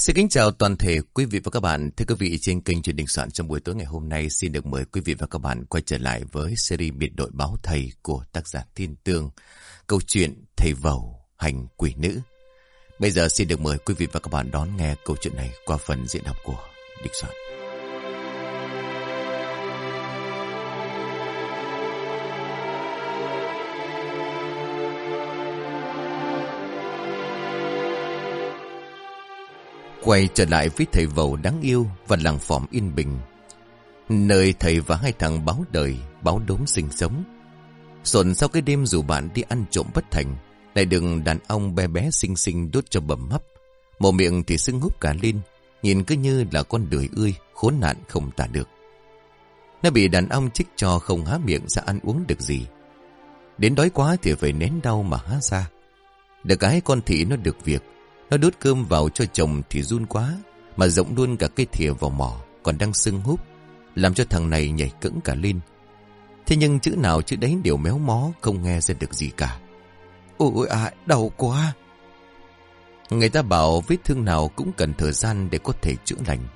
Xin kính chào toàn thể quý vị và các bạn. Thưa quý vị, trên kênh truyền đình soạn trong buổi tối ngày hôm nay xin được mời quý vị và các bạn quay trở lại với series biệt đội báo thầy của tác giả Thiên Tương. Câu chuyện Thầy Vầu Hành Quỷ Nữ. Bây giờ xin được mời quý vị và các bạn đón nghe câu chuyện này qua phần diễn đọc của Đình Soạn. Quay trở lại với thầy vầu đáng yêu và làng phòm yên bình. Nơi thầy và hai thằng báo đời, báo đốm sinh sống. Sồn sau cái đêm dù bạn đi ăn trộm bất thành, lại đừng đàn ông bé bé xinh xinh đốt cho bầm hấp. Mồm miệng thì sưng húp cả lên, nhìn cứ như là con đười ươi, khốn nạn không tả được. Nó bị đàn ông chích cho không há miệng ra ăn uống được gì. Đến đói quá thì phải nén đau mà há ra. Được cái con thị nó được việc, nó đút cơm vào cho chồng thì run quá, mà rộng luôn cả cây thìa vào mỏ, còn đang sưng húp, làm cho thằng này nhảy cẫng cả lên. Thế nhưng chữ nào chữ đấy đều méo mó, không nghe ra được gì cả. Ôi à, đau quá. Người ta bảo vết thương nào cũng cần thời gian để có thể chữa lành.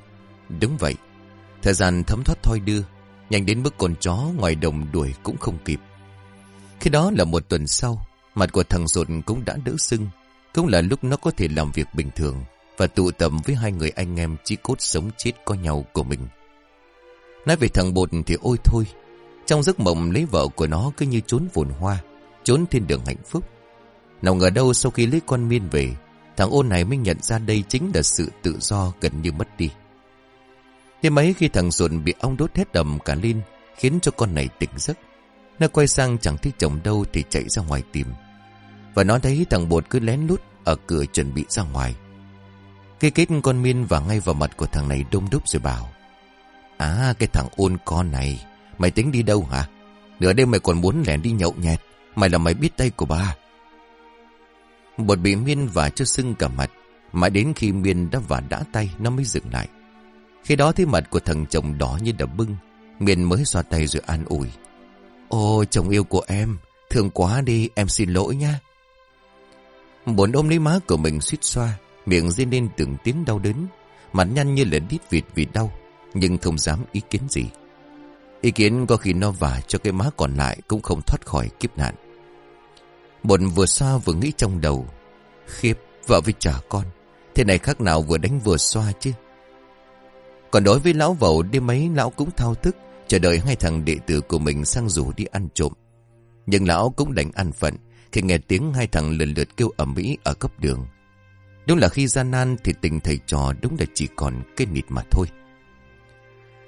Đúng vậy, thời gian thấm thoát thoi đưa, nhanh đến mức con chó ngoài đồng đuổi cũng không kịp. Khi đó là một tuần sau, mặt của thằng ruột cũng đã đỡ sưng, cũng là lúc nó có thể làm việc bình thường và tụ tập với hai người anh em chí cốt sống chết có nhau của mình. Nói về thằng bột thì ôi thôi, trong giấc mộng lấy vợ của nó cứ như trốn vồn hoa, trốn thiên đường hạnh phúc. Nào ngờ đâu sau khi lấy con miên về, thằng ôn này mới nhận ra đây chính là sự tự do gần như mất đi. Thế mấy khi thằng ruột bị ong đốt hết đầm cả lên, khiến cho con này tỉnh giấc. Nó quay sang chẳng thấy chồng đâu thì chạy ra ngoài tìm. Và nó thấy thằng bột cứ lén lút ở cửa chuẩn bị ra ngoài. Cây kết con miên và ngay vào mặt của thằng này đông đúc rồi bảo. À cái thằng ôn con này, mày tính đi đâu hả? Nửa đêm mày còn muốn lẻn đi nhậu nhẹt, mày là mày biết tay của bà. Bột bị miên và cho sưng cả mặt, mãi đến khi miên đã vả đã tay nó mới dừng lại. Khi đó thấy mặt của thằng chồng đỏ như đập bưng, miên mới xoa tay rồi an ủi. Ô chồng yêu của em, thương quá đi, em xin lỗi nha. Bốn ôm lấy má của mình suýt xoa, miệng rên lên từng tiếng đau đớn, mặt nhăn như là đít vịt vì đau, nhưng không dám ý kiến gì. Ý kiến có khi nó vả cho cái má còn lại cũng không thoát khỏi kiếp nạn. Bồn vừa xoa vừa nghĩ trong đầu, khiếp, vợ với trả con, thế này khác nào vừa đánh vừa xoa chứ. Còn đối với lão vẩu đêm ấy lão cũng thao thức, chờ đợi hai thằng đệ tử của mình sang rủ đi ăn trộm. Nhưng lão cũng đành ăn phận, khi nghe tiếng hai thằng lần lượt kêu ẩm mỹ ở cấp đường. Đúng là khi gian nan thì tình thầy trò đúng là chỉ còn cái nịt mà thôi.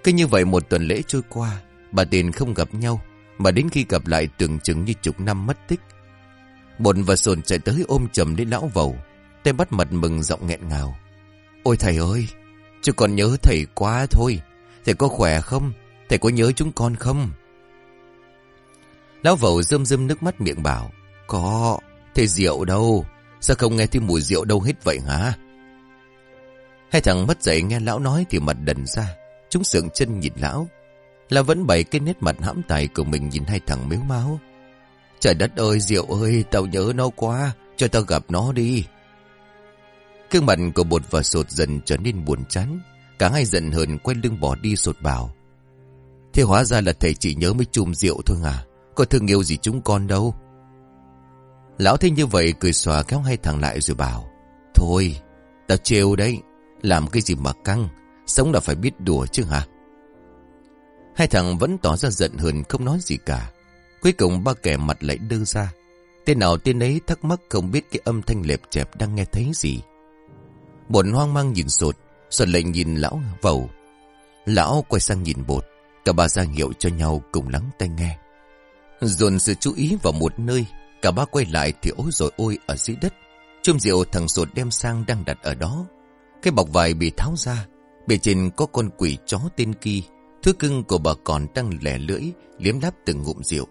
Cứ như vậy một tuần lễ trôi qua, bà tiền không gặp nhau, mà đến khi gặp lại tưởng chừng như chục năm mất tích. Bồn và sồn chạy tới ôm chầm đến lão vầu, tay bắt mặt mừng giọng nghẹn ngào. Ôi thầy ơi, chứ còn nhớ thầy quá thôi, thầy có khỏe không? Thầy có nhớ chúng con không? Lão vầu rơm rơm nước mắt miệng bảo. Có, thế rượu đâu? Sao không nghe thấy mùi rượu đâu hết vậy hả? Hai thằng mất dậy nghe lão nói thì mặt đần ra. Chúng sượng chân nhìn lão. Là vẫn bày cái nét mặt hãm tài của mình nhìn hai thằng mếu máu. Trời đất ơi, rượu ơi, tao nhớ nó quá. Cho tao gặp nó đi. Cương mặt của bột và sột dần trở nên buồn chán. Cả hai giận hờn quay lưng bỏ đi sột bảo. Thế hóa ra là thầy chỉ nhớ mấy chùm rượu thôi à. Có thương yêu gì chúng con đâu. Lão thấy như vậy cười xòa kéo hai thằng lại rồi bảo, Thôi Tao trêu đấy, Làm cái gì mà căng, Sống là phải biết đùa chứ hả? Hai thằng vẫn tỏ ra giận hờn không nói gì cả. Cuối cùng ba kẻ mặt lại đưa ra. Tên nào tên ấy thắc mắc không biết cái âm thanh lẹp chẹp đang nghe thấy gì. Bột hoang mang nhìn sột Sột lại nhìn lão vầu. Lão quay sang nhìn bột, Cả ba ra hiệu cho nhau cùng lắng tai nghe. Dồn sự chú ý vào một nơi Cả ba quay lại thì ôi rồi ôi ở dưới đất. Chum rượu thằng sột đem sang đang đặt ở đó. Cái bọc vải bị tháo ra. Bề trên có con quỷ chó tên Kỳ. Thứ cưng của bà còn đang lẻ lưỡi, liếm láp từng ngụm rượu.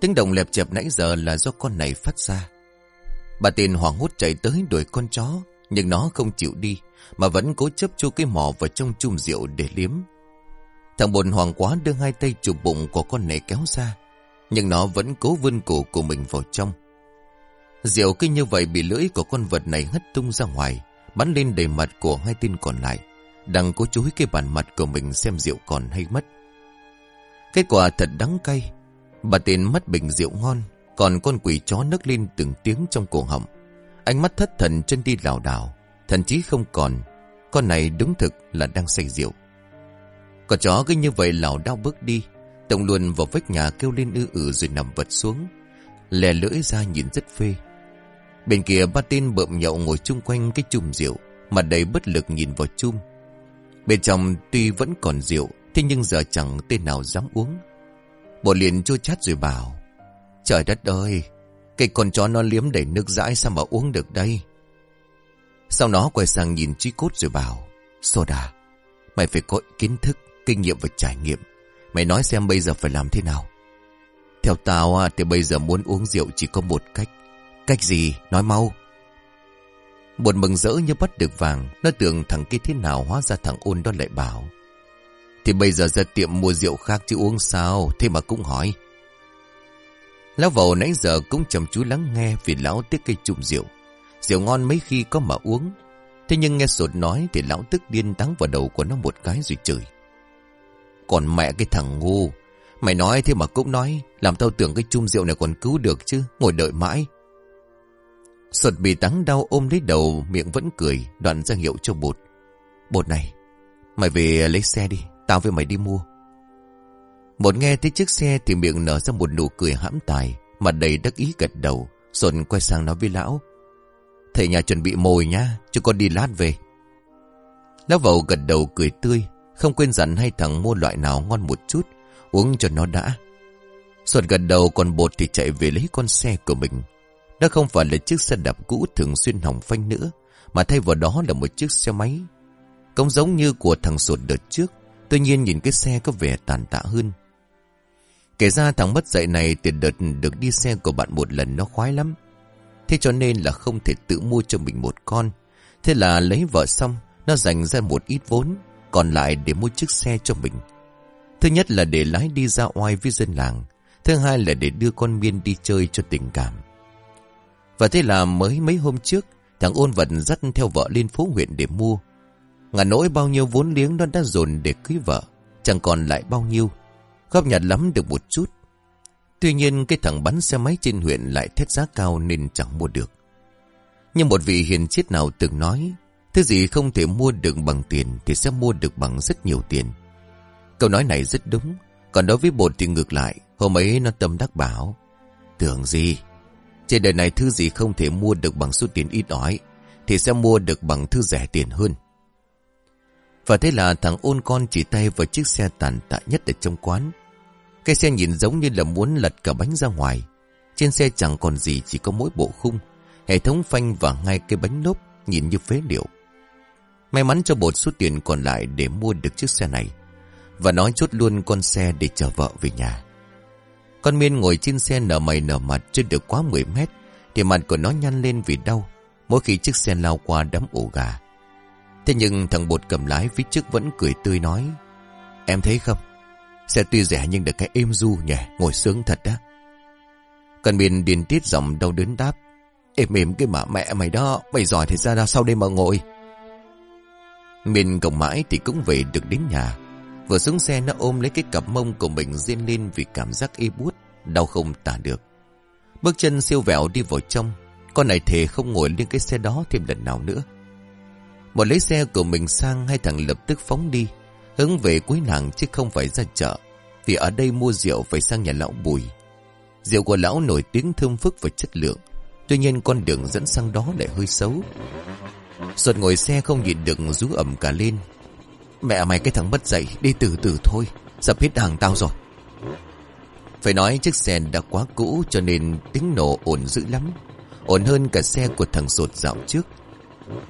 Tiếng động lẹp chẹp nãy giờ là do con này phát ra. Bà tiền hoảng hốt chạy tới đuổi con chó, nhưng nó không chịu đi, mà vẫn cố chấp cho cái mỏ vào trong chum rượu để liếm. Thằng bồn hoàng quá đưa hai tay chụp bụng của con này kéo ra, nhưng nó vẫn cố vươn cổ của mình vào trong. Rượu kinh như vậy bị lưỡi của con vật này hất tung ra ngoài, Bắn lên đầy mặt của hai tên còn lại Đang cố chối cái bàn mặt của mình xem rượu còn hay mất. Kết quả thật đắng cay. Bà tên mất bình rượu ngon Còn con quỷ chó nấc lên từng tiếng trong cổ họng. Ánh mắt thất thần chân đi lảo đảo thậm chí không còn. Con này đúng thực là đang say rượu. Con chó cứ như vậy lảo đau bước đi Tổng luôn vào vách nhà kêu lên ư ử rồi nằm vật xuống. Lè lưỡi ra nhìn rất phê. Bên kia ba tên bợm nhậu ngồi chung quanh cái chùm rượu Mặt đầy bất lực nhìn vào chum. Bên trong tuy vẫn còn rượu, Thế nhưng giờ chẳng tên nào dám uống. Bộ liền chua chát rồi bảo, Trời đất ơi, Cái con chó nó liếm đầy nước dãi sao mà uống được đây? Sau đó quay sang nhìn trí cốt rồi bảo Soda Mày phải có kiến thức, Kinh nghiệm và trải nghiệm. Mày nói xem bây giờ phải làm thế nào. Theo tao thì bây giờ muốn uống rượu chỉ có một cách. Cách gì? Nói mau. Buồn mừng rỡ như bắt được vàng, Nó tưởng thằng kia thế nào hóa ra thằng ôn đó lại bảo. Thì bây giờ ra tiệm mua rượu khác chứ uống sao? Thế mà cũng hỏi. Lão vầu nãy giờ cũng chăm chú lắng nghe Vì lão tiếc cây trụng rượu. Rượu ngon mấy khi có mà uống. Thế nhưng nghe sột nói Thì lão tức điên đắng vào đầu của nó một cái rồi chửi. Còn mẹ cái thằng ngu. Mày nói thế mà cũng nói, Làm tao tưởng cái chung rượu này còn cứu được chứ, Ngồi đợi mãi. Sột bị tắng đau ôm lấy đầu, Miệng vẫn cười, Đoạn ra hiệu cho bột. Bột này, Mày về lấy xe đi, Tao với mày đi mua. Bột nghe thấy chiếc xe Thì miệng nở ra một nụ cười hãm tài Mặt đầy đắc ý gật đầu. Sột quay sang nói với lão, Thầy nhà chuẩn bị mồi nhá Chứ con đi lát về. Lão vầu gật đầu cười tươi không quên dặn hai thằng mua loại nào ngon một chút Uống cho nó đã Sột gần đầu còn bột thì chạy về lấy con xe của mình đó không phải là chiếc xe đạp cũ thường xuyên hỏng phanh nữa, mà thay vào đó là một chiếc xe máy. Cũng giống như của thằng sột đợt trước, tuy nhiên nhìn cái xe có vẻ tàn tạ hơn. Kể ra thằng mất dạy này từ đợt được đi xe của bạn một lần nó khoái lắm. Thế cho nên là không thể tự mua cho mình một con. Thế là lấy vợ xong, nó dành ra một ít vốn, còn lại để mua chiếc xe cho mình. Thứ nhất là để lái đi ra oai với dân làng. Thứ hai là để đưa con miên đi chơi cho tình cảm. Và thế là mới mấy hôm trước, thằng ôn vật dắt theo vợ lên phố huyện để mua. Ngả nỗi bao nhiêu vốn liếng nó đã dồn để cưới vợ, chẳng còn lại bao nhiêu. Góp nhặt lắm được một chút. Tuy nhiên cái thằng bắn xe máy trên huyện lại thét giá cao nên chẳng mua được. Nhưng một vị hiền triết nào từng nói, thứ gì không thể mua được bằng tiền thì sẽ mua được bằng rất nhiều tiền. Câu nói này rất đúng, còn đối với bột thì ngược lại, hôm ấy nó tâm đắc bảo. Tưởng gì, trên đời này thứ gì không thể mua được bằng số tiền ít ỏi Thì sẽ mua được bằng thứ rẻ tiền hơn Và thế là thằng ôn con chỉ tay vào chiếc xe tàn tạ nhất ở trong quán Cái xe nhìn giống như là muốn lật cả bánh ra ngoài Trên xe chẳng còn gì chỉ có mỗi bộ khung Hệ thống phanh và ngay cái bánh lốp nhìn như phế liệu May mắn cho bột số tiền còn lại để mua được chiếc xe này, Và nói chốt luôn con xe để chờ vợ về nhà. Con miên ngồi trên xe nở mày nở mặt chưa được quá 10 mét, Thì mặt của nó nhăn lên vì đau Mỗi khi chiếc xe lao qua đám ổ gà. Thế nhưng thằng bột cầm lái phía trước vẫn cười tươi nói, Em thấy không? Xe tuy rẻ nhưng được cái êm du nhỉ, Ngồi sướng thật đó Con miên điên tiết giọng đau đớn đáp, Êm êm cái mà mẹ mày đó, Mày giỏi thì ra ra sau đây mà ngồi miền cầu mãi thì cũng về được đến nhà Vừa xuống xe nó ôm lấy cái cặp mông của mình riêng lên vì cảm giác ê bút, đau không tả được. Bước chân siêu vẹo đi vào trong, con này thề không ngồi lên cái xe đó thêm lần nào nữa. Một lấy xe của mình sang hai thằng lập tức phóng đi, hướng về cuối làng chứ không phải ra chợ, vì ở đây mua rượu phải sang nhà lão Bùi. Rượu của lão nổi tiếng thơm phức và chất lượng, tuy nhiên con đường dẫn sang đó lại hơi xấu. Xuân ngồi xe không nhìn được rú ẩm cả lên, Mẹ mày cái thằng mất dậy Đi từ từ thôi. Sập hết hàng tao rồi. Phải nói chiếc xe đã quá cũ Cho nên tiếng nổ ổn dữ lắm. Ổn hơn cả xe của thằng sột dạo trước.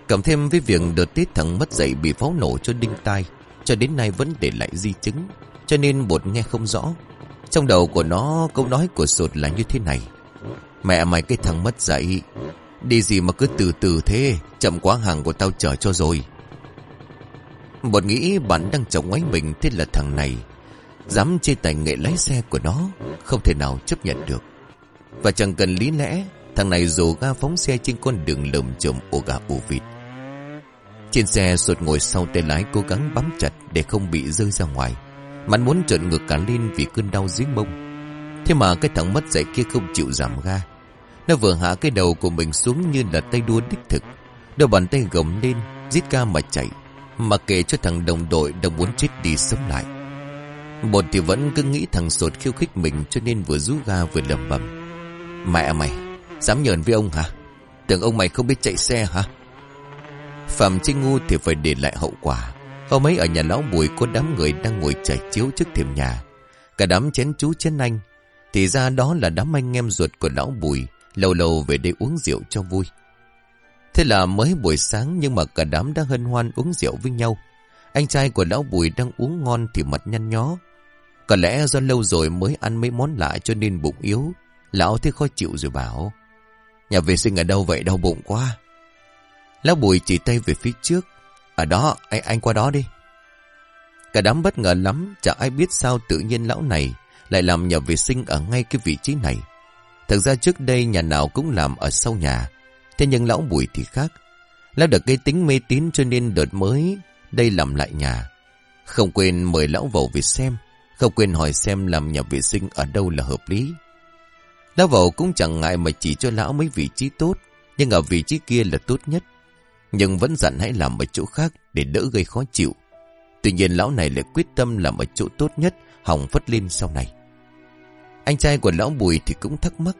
Cộng thêm với việc đợt tết thằng mất dậy Bị pháo nổ cho đinh tai Cho đến nay vẫn để lại di chứng Cho nên bột nghe không rõ. Trong đầu của nó câu nói của sột là như thế này. Mẹ mày cái thằng mất dậy Đi gì mà cứ từ từ thế? Chậm quá hàng của tao chở cho rồi. Bọn nghĩ bạn đang chồng ngoái mình Thế là thằng này. Dám chê tài nghệ lái xe của nó, Không thể nào chấp nhận được. Và chẳng cần lý lẽ, Thằng này dù ga phóng xe trên con đường lầm chồm ổ gà ổ vịt. Trên xe sụt ngồi sau tay lái cố gắng bám chặt để không bị rơi ra ngoài. มัน muốn trợn ngược cả lên vì cơn đau dưới mông. Thế mà cái thằng mất dạy kia không chịu giảm ga. Nó vừa hạ cái đầu của mình xuống như là tay đua đích thực. Đôi bàn tay gồng lên, giết ca mà chạy. Mà kể cho thằng đồng đội đang muốn chết đi sống lại. Một thì vẫn cứ nghĩ thằng sột khiêu khích mình cho nên vừa rú ga vừa lầm bầm. Mẹ mày, dám nhờn với ông hả? Tưởng ông mày không biết chạy xe hả? Phạm Trinh Ngu thì phải để lại hậu quả. Hôm ấy ở nhà lão bùi có đám người đang ngồi trải chiếu trước thềm nhà. Cả đám chén chú chén anh. Thì ra đó là đám anh em ruột của lão bùi, lâu lâu về đây uống rượu cho vui. Thế là mới buổi sáng nhưng mà cả đám đã hân hoan uống rượu với nhau. Anh trai của lão bùi đang uống ngon thì mặt nhăn nhó. Có lẽ do lâu rồi mới ăn mấy món lạ cho nên bụng yếu. Lão thấy khó chịu rồi bảo. Nhà vệ sinh ở đâu vậy đau bụng quá. Lão bùi chỉ tay về phía trước. Ở đó, anh, anh qua đó đi. Cả đám bất ngờ lắm, chả ai biết sao tự nhiên lão này lại làm nhà vệ sinh ở ngay cái vị trí này. Thật ra trước đây nhà nào cũng làm ở sau nhà, thế nhưng lão bùi thì khác. Lão được cái tính mê tín cho nên đợt mới đây làm lại nhà. Không quên mời lão vào về xem, không quên hỏi xem làm nhà vệ sinh ở đâu là hợp lý. Lão vào cũng chẳng ngại mà chỉ cho lão mấy vị trí tốt, nhưng ở vị trí kia là tốt nhất. Nhưng vẫn dặn hãy làm ở chỗ khác để đỡ gây khó chịu. Tuy nhiên lão này lại quyết tâm làm ở chỗ tốt nhất, hỏng phất lên sau này. Anh trai của lão Bùi thì cũng thắc mắc.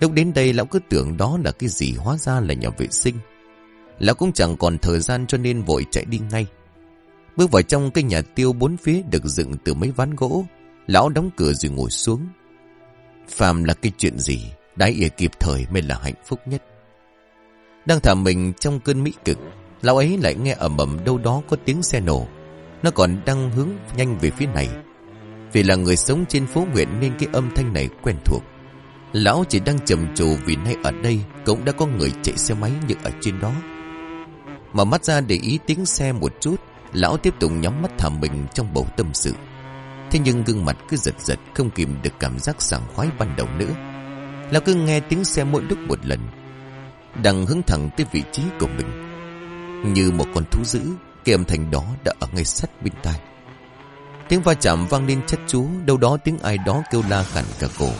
Lúc đến đây lão cứ tưởng đó là cái gì hóa ra là nhà vệ sinh. Lão cũng chẳng còn thời gian cho nên vội chạy đi ngay. Bước vào trong cái nhà tiêu bốn phía được dựng từ mấy ván gỗ. Lão đóng cửa rồi ngồi xuống. Phàm là cái chuyện gì, đáy ỉa kịp thời mới là hạnh phúc nhất. Đang thả mình trong cơn mỹ cực, lão ấy lại nghe ở mầm đâu đó có tiếng xe nổ. Nó còn đang hướng nhanh về phía này. Vì là người sống trên phố huyện nên cái âm thanh này quen thuộc. Lão chỉ đang trầm trồ vì nay ở đây cũng đã có người chạy xe máy như ở trên đó. Mà mắt ra để ý tiếng xe một chút, lão tiếp tục nhắm mắt thả mình trong bầu tâm sự. Thế nhưng gương mặt cứ giật giật không kìm được cảm giác sảng khoái ban đầu nữa. Lão cứ nghe tiếng xe mỗi lúc một lần. Đang hướng thẳng tới vị trí của mình. Như một con thú dữ, cái âm thanh đó đã ở ngay sát bên tai. Tiếng va chạm vang lên chất chú, đâu đó tiếng ai đó kêu la khẳng cả cổ.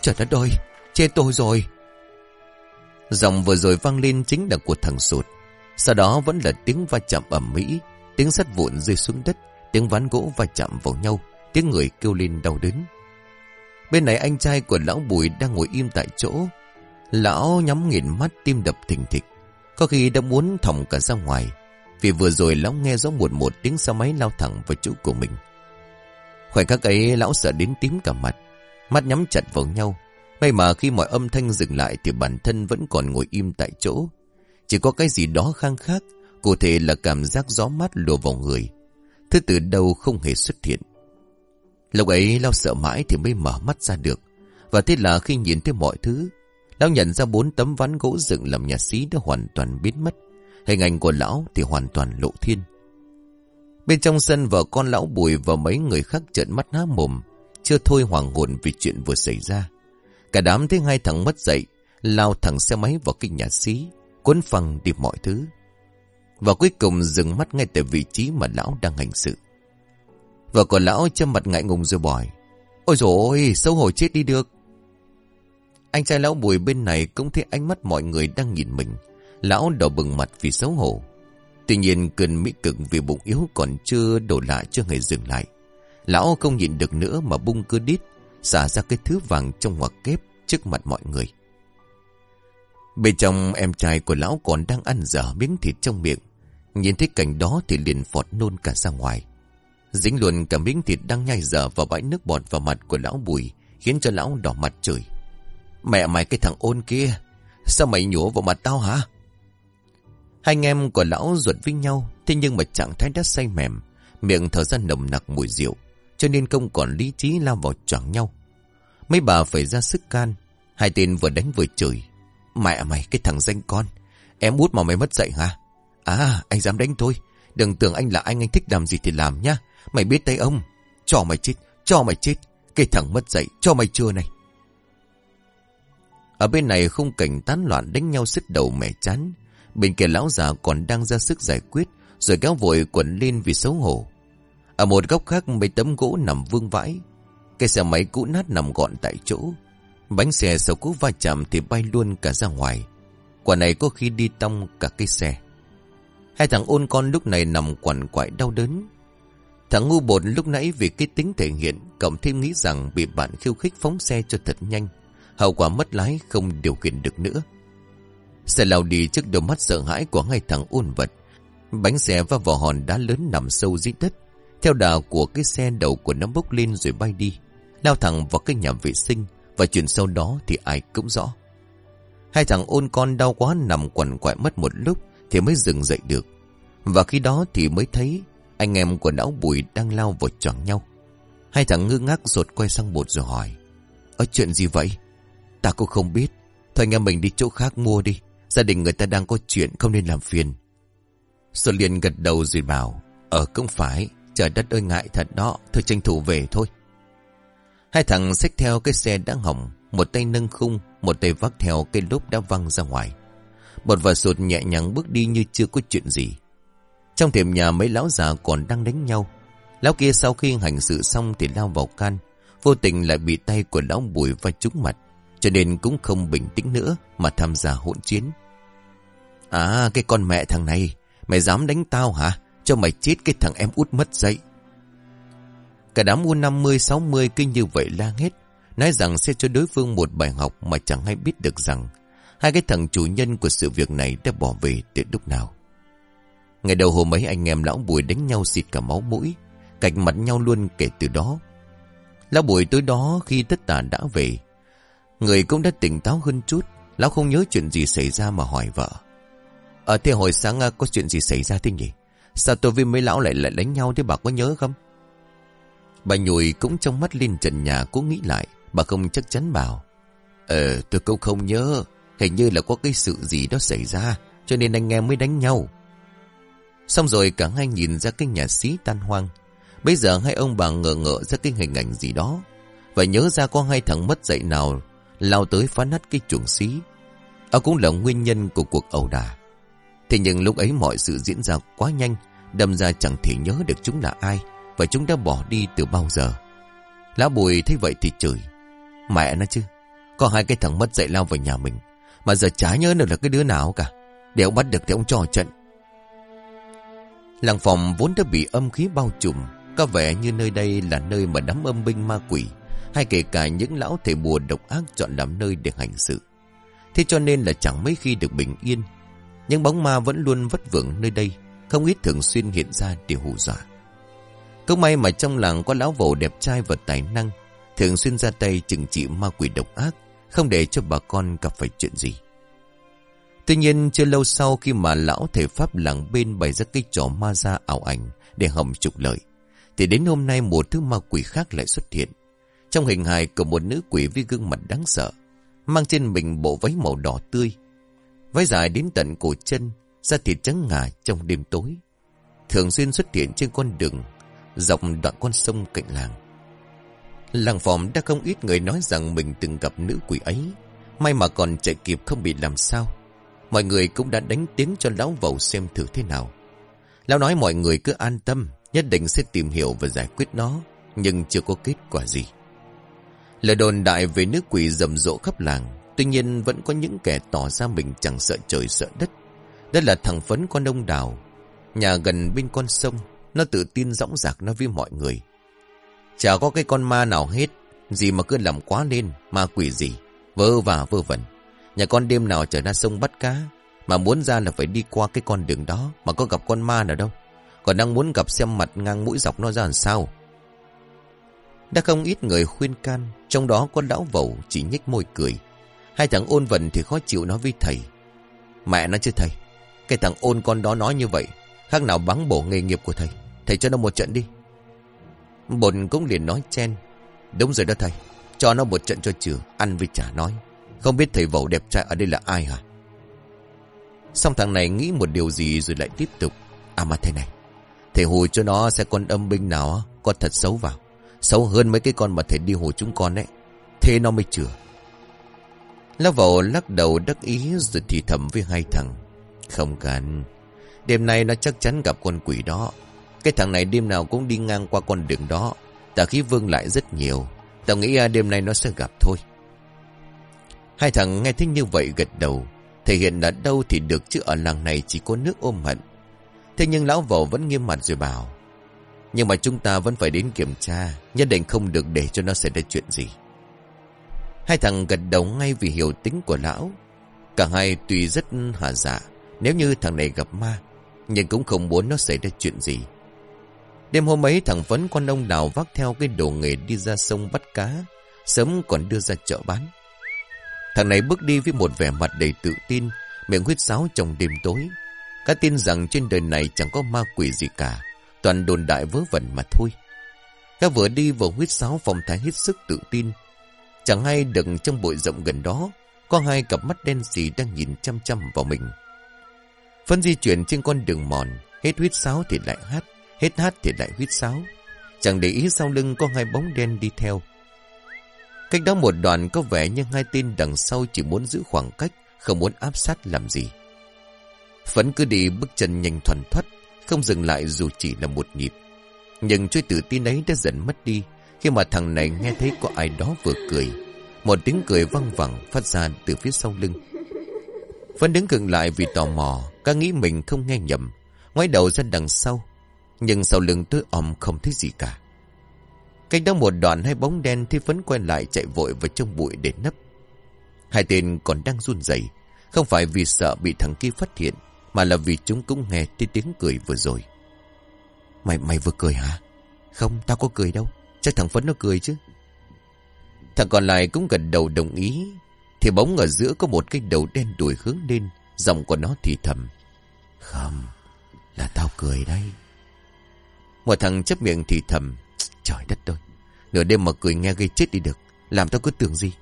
Trời đất ơi, Chết tôi rồi. Giọng vừa rồi vang lên chính là của thằng sụt. Sau đó vẫn là tiếng va chạm ẩm mỹ, tiếng sắt vụn rơi xuống đất, tiếng ván gỗ va chạm vào nhau, tiếng người kêu lên đau đớn. Bên này anh trai của lão Bùi đang ngồi im tại chỗ. Lão nhắm nghiền mắt tim đập thình thịch. Có khi đã muốn thòng cả ra ngoài. Vì vừa rồi lão nghe rõ một một tiếng xe máy lao thẳng vào chỗ của mình. Khoảnh khắc ấy lão sợ đến tím cả mặt. Mắt nhắm chặt vào nhau. May mà khi mọi âm thanh dừng lại thì bản thân vẫn còn ngồi im tại chỗ. Chỉ có cái gì đó khang khác. Cụ thể là cảm giác gió mát lùa vào người. Thứ từ đâu không hề xuất hiện. Lúc ấy lão sợ mãi thì mới mở mắt ra được. Và thế là khi nhìn thấy mọi thứ, lão nhận ra bốn tấm ván gỗ dựng làm nhà xí đã hoàn toàn biến mất. Hình ảnh của lão thì hoàn toàn lộ thiên. Bên trong sân vợ con lão bùi và mấy người khác trợn mắt há mồm, chưa thôi hoàng hồn vì chuyện vừa xảy ra. Cả đám thấy hai thằng mất dậy, lao thẳng xe máy vào kinh nhà xí, cuốn phăng đi mọi thứ. Và cuối cùng dừng mắt ngay tại vị trí mà lão đang hành sự. vợ còn lão châm mặt ngại ngùng rồi bòi, Ôi dồi ôi, xấu hổ chết đi được. Anh trai lão bùi bên này cũng thấy ánh mắt mọi người đang nhìn mình. Lão đỏ bừng mặt vì xấu hổ. Tuy nhiên cơn mỹ cực vì bụng yếu còn chưa đổ lại chưa hề dừng lại. Lão không nhịn được nữa mà bung cơ đít, xả ra cái thứ vàng trong ngoặc kép trước mặt mọi người. Bên trong em trai của lão còn đang ăn dở miếng thịt trong miệng. Nhìn thấy cảnh đó thì liền phọt nôn cả ra ngoài. Dính luôn cả miếng thịt đang nhai dở vào bãi nước bọt vào mặt của lão bùi, khiến cho lão đỏ mặt trời. Mẹ mày cái thằng ôn kia, sao mày nhổ vào mặt tao hả? Hai anh em của lão ruột với nhau, thế nhưng mà trạng thái đã say mềm, miệng thở ra nồng nặc mùi rượu, cho nên không còn lý trí lao vào choảng nhau. Mấy bà phải ra sức can, hai tên vừa đánh vừa chửi. Mẹ mày cái thằng danh con, em út mà mày mất dạy hả? À, anh dám đánh thôi, đừng tưởng anh là anh anh thích làm gì thì làm nhá. Mày biết tay ông, cho mày chết, cho mày chết, cái thằng mất dạy, cho mày chưa này. Ở bên này không cảnh tán loạn đánh nhau xích đầu mẹ chán, Bên kia lão già còn đang ra sức giải quyết, Rồi kéo vội quần lên vì xấu hổ. Ở một góc khác, mấy tấm gỗ nằm vương vãi. Cái xe máy cũ nát nằm gọn tại chỗ. Bánh xe sau cú va chạm thì bay luôn cả ra ngoài. Quả này có khi đi tông cả cái xe. Hai thằng ôn con lúc này nằm quằn quại đau đớn. Thằng ngu bột lúc nãy vì cái tính thể hiện, Cộng thêm nghĩ rằng bị bạn khiêu khích phóng xe cho thật nhanh. Hậu quả mất lái không điều khiển được nữa. Xe lao đi trước đôi mắt sợ hãi của hai thằng ôn vật. Bánh xe va vào hòn đá lớn nằm sâu dưới đất. Theo đà của cái xe đầu của nó bốc lên rồi bay đi. Lao thẳng vào cái nhà vệ sinh Và chuyện sau đó thì ai cũng rõ. Hai thằng ôn con đau quá nằm quằn quại mất một lúc Thì mới dừng dậy được. Và khi đó thì mới thấy Anh em của lão bùi đang lao vào choảng nhau. Hai thằng ngư ngác rột quay sang bột rồi hỏi Ở chuyện gì vậy? Ta cũng không biết. Thôi anh em mình đi chỗ khác mua đi. Gia đình người ta đang có chuyện không nên làm phiền. Xuân Liên gật đầu rồi bảo Ờ cũng phải, Trời đất ơi, ngại thật đó, Thôi tranh thủ về thôi. Hai thằng xách theo cái xe đã hỏng, Một tay nâng khung, Một tay vác theo cây lốp đã văng ra ngoài. Một và sụt nhẹ nhàng bước đi như chưa có chuyện gì. Trong tiệm nhà mấy lão già còn đang đánh nhau. Lão kia sau khi hành sự xong thì lao vào can, Vô tình lại bị tay của lão bùi và trúng mặt. Cho nên cũng không bình tĩnh nữa Mà tham gia hỗn chiến. À cái con mẹ thằng này, Mày dám đánh tao hả? Cho mày chết cái thằng em út mất dậy Cả đám u 50-60 kinh như vậy la hết Nói rằng sẽ cho đối phương một bài học Mà chẳng hay biết được rằng Hai cái thằng chủ nhân của sự việc này Đã bỏ về từ lúc nào. Ngày đầu hôm ấy, anh em lão bùi đánh nhau xịt cả máu mũi, cạch mặt nhau luôn kể từ đó. Lão bùi tối đó khi tất cả đã về Người cũng đã tỉnh táo hơn chút. Lão không nhớ chuyện gì xảy ra mà hỏi vợ. Ở ờ, thế hồi sáng à, có chuyện gì xảy ra thế nhỉ? Sao tôi với mấy lão lại lại đánh nhau thế bà có nhớ không? Bà nhùi cũng trong mắt lên trần nhà cố nghĩ lại. Bà không chắc chắn bảo Ờ tôi cũng không nhớ. Hình như là có cái sự gì đó xảy ra Cho nên anh em mới đánh nhau. Xong rồi cả hai nhìn ra cái nhà xí tan hoang. Bây giờ hai ông bà ngờ ngợ ra cái hình ảnh gì đó. Và nhớ ra có hai thằng mất dạy nào Lao tới phá nát cái chuồng xí. Đó cũng là nguyên nhân của cuộc ẩu đả. Thế nhưng lúc ấy mọi sự diễn ra quá nhanh, Đâm ra chẳng thể nhớ được chúng là ai Và chúng đã bỏ đi từ bao giờ. Lão Bùi thấy vậy thì chửi. Mẹ nó chứ, Có hai cái thằng mất dạy lao vào nhà mình, Mà giờ chả nhớ được là cái đứa nào cả. Để ông bắt được thì ông cho trận Làng phòng vốn đã bị âm khí bao trùm, Có vẻ như nơi đây là nơi mà đám âm binh ma quỷ hay kể cả những lão thể bùa độc ác chọn làm nơi để hành sự Thế cho nên là chẳng mấy khi được bình yên Nhưng bóng ma vẫn luôn vất vưởng nơi đây, Không ít thường xuyên hiện ra để hù dọa Cũng may mà trong làng có lão vầu đẹp trai và tài năng, Thường xuyên ra tay chừng trị ma quỷ độc ác, Không để cho bà con gặp phải chuyện gì Tuy nhiên, chưa lâu sau khi mà lão thể pháp làng bên bày ra cái trò ma ra ảo ảnh để hầm trục lợi. Thì đến hôm nay một thứ ma quỷ khác lại xuất hiện. Trong hình hài của một nữ quỷ với gương mặt đáng sợ. Mang trên mình bộ váy màu đỏ tươi. Váy dài đến tận cổ chân, da thịt trắng ngà trong đêm tối. Thường xuyên xuất hiện trên con đường, dọc đoạn con sông cạnh làng. Làng phòng đã không ít người nói rằng mình từng gặp nữ quỷ ấy. May mà còn chạy kịp không bị làm sao. Mọi người cũng đã đánh tiếng cho lão vầu xem thử thế nào. Lão nói mọi người cứ an tâm, nhất định sẽ tìm hiểu và giải quyết nó, nhưng chưa có kết quả gì. Lời đồn đại về nước quỷ rầm rộ khắp làng, tuy nhiên vẫn có những kẻ tỏ ra mình chẳng sợ trời sợ đất. Đó là thằng Phấn con ông Đào, nhà gần bên con sông, nó tự tin dõng dạc nói với mọi người. Chả có cái con ma nào hết, gì mà cứ làm quá lên, ma quỷ gì, vơ và vơ vẩn. Nhà con đêm nào trở ra sông bắt cá Mà muốn ra là phải đi qua cái con đường đó Mà có gặp con ma nào đâu Còn đang muốn gặp xem mặt ngang mũi dọc nó ra làm sao đã không ít người khuyên can, Trong đó có lão vẩu chỉ nhích môi cười Hai thằng ôn vần thì khó chịu nói với thầy Mẹ nó chứ thầy, Cái thằng ôn con đó nói như vậy, Khác nào bắn bổ nghề nghiệp của thầy Thầy cho nó một trận đi bồn cũng liền nói chen Đúng rồi đó thầy, Cho nó một trận cho chừa Ăn với chả nói không biết thầy vẩu đẹp trai ở đây là ai hả? Xong thằng này nghĩ một điều gì rồi lại tiếp tục. À mà thầy này. Thầy hồi cho nó sẽ con âm binh nào có thật xấu vào. Xấu hơn mấy cái con mà thầy đi hồ chúng con đấy. Thế nó mới chừa. Lão vào lắc đầu đắc ý rồi thì thầm với hai thằng. Không cần. Đêm nay nó chắc chắn gặp con quỷ đó. Cái thằng này đêm nào cũng đi ngang qua con đường đó. Tà khí vương lại rất nhiều. Tao nghĩ à, đêm nay nó sẽ gặp thôi. Hai thằng nghe thích như vậy gật đầu. Thể hiện là đâu thì được chứ ở làng này chỉ có nước ôm hận. Thế nhưng lão vẩu vẫn nghiêm mặt rồi bảo. Nhưng mà chúng ta vẫn phải đến kiểm tra. Nhất định không được để cho nó xảy ra chuyện gì. Hai thằng gật đầu ngay vì hiểu tính của lão. Cả hai tuy rất hòa dạ. Nếu như thằng này gặp ma. Nhưng cũng không muốn nó xảy ra chuyện gì. Đêm hôm ấy thằng Phấn con ông đào vác theo cái đồ nghề đi ra sông bắt cá. Sớm còn đưa ra chợ bán. Thằng này bước đi với một vẻ mặt đầy tự tin, miệng huyết sáo trong đêm tối. Cá tin rằng trên đời này chẳng có ma quỷ gì cả, toàn đồn đại vớ vẩn mà thôi. Cá vừa đi vừa huyết sáo phòng thái hết sức tự tin. Chẳng hay đừng trong bụi rộng gần đó, có hai cặp mắt đen xì đang nhìn chăm chăm vào mình. Phân di chuyển trên con đường mòn, hết huyết sáo thì lại hát, hết hát thì lại huyết sáo. Chẳng để ý sau lưng có hai bóng đen đi theo. Cách đó một đoạn có vẻ như hai tên đằng sau chỉ muốn giữ khoảng cách, không muốn áp sát làm gì. Phấn cứ đi bước chân nhanh thoăn thoát, không dừng lại dù chỉ là một nhịp. Nhưng chuỗi tự tin ấy đã dần mất đi, khi mà thằng này nghe thấy có ai đó vừa cười. Một tiếng cười văng vẳng phát ra từ phía sau lưng. Phấn đứng gần lại vì tò mò, ca nghĩ mình không nghe nhầm, ngoái đầu ra đằng sau. Nhưng sau lưng tối om không thấy gì cả. Cách đó một đoạn hai bóng đen thì phấn quay lại chạy vội vào trong bụi để nấp. Hai tên còn đang run rẩy Không phải vì sợ bị thằng kia phát hiện mà là vì chúng cũng nghe thấy tiếng cười vừa rồi. Mày mày vừa cười hả? Không, tao có cười đâu. Chắc thằng Phấn nó cười chứ. Thằng còn lại cũng gật đầu đồng ý. Thì bóng ở giữa có một cái đầu đen đuổi hướng lên, Giọng của nó thì thầm. Không, Là tao cười đây Một thằng chấp miệng thì thầm. Trời đất ơi, Nửa đêm mà cười nghe gây chết đi được. Làm tao cứ tưởng gì?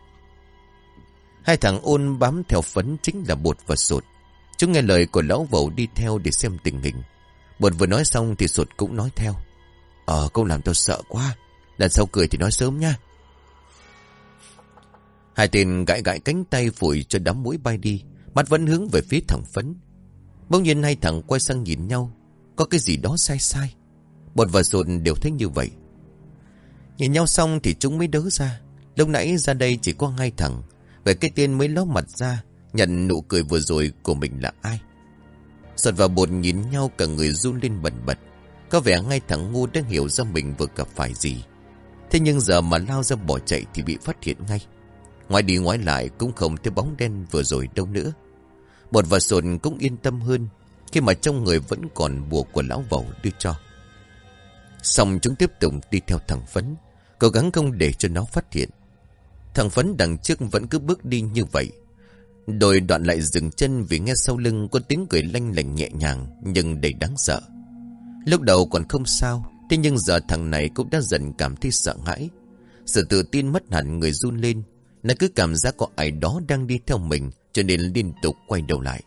Hai thằng ôn bám theo phấn chính là bột và sột. Chúng nghe lời của lão vẩu đi theo để xem tình hình. Bột vừa nói xong thì sụt cũng nói theo. Ờ, câu làm tôi sợ quá. Lần sau cười thì nói sớm nha. Hai tên gãi gãi cánh tay phủi cho đám mũi bay đi. Mắt vẫn hướng về phía thằng phấn. Bỗng nhiên hai thằng quay sang nhìn nhau. Có cái gì đó sai sai. Bột và sụt đều thấy như vậy. Nhìn nhau xong thì chúng mới đỡ ra. Lúc nãy ra đây chỉ có hai thằng. Vậy cái tên mới ló mặt ra Nhận nụ cười vừa rồi của mình là ai? Giọt và bột nhìn nhau cả người run lên bẩn bật. Có vẻ ngay thằng ngu đang hiểu ra mình vừa gặp phải gì. Thế nhưng giờ mà lao ra bỏ chạy thì bị phát hiện ngay. Ngoài đi ngoái lại cũng không thấy bóng đen vừa rồi đâu nữa. Bột và sồn cũng yên tâm hơn Khi mà trong người vẫn còn bùa của lão vẩu đưa cho. Xong chúng tiếp tục đi theo thằng Phấn, Cố gắng không để cho nó phát hiện. Thằng Phấn đằng trước vẫn cứ bước đi như vậy. Đôi đoạn lại dừng chân vì nghe sau lưng có tiếng cười lanh lành nhẹ nhàng nhưng đầy đáng sợ. Lúc đầu còn không sao, thế nhưng giờ thằng này cũng đã dần cảm thấy sợ hãi. Sự tự tin mất hẳn người run lên, nó cứ cảm giác có ai đó đang đi theo mình cho nên liên tục quay đầu lại.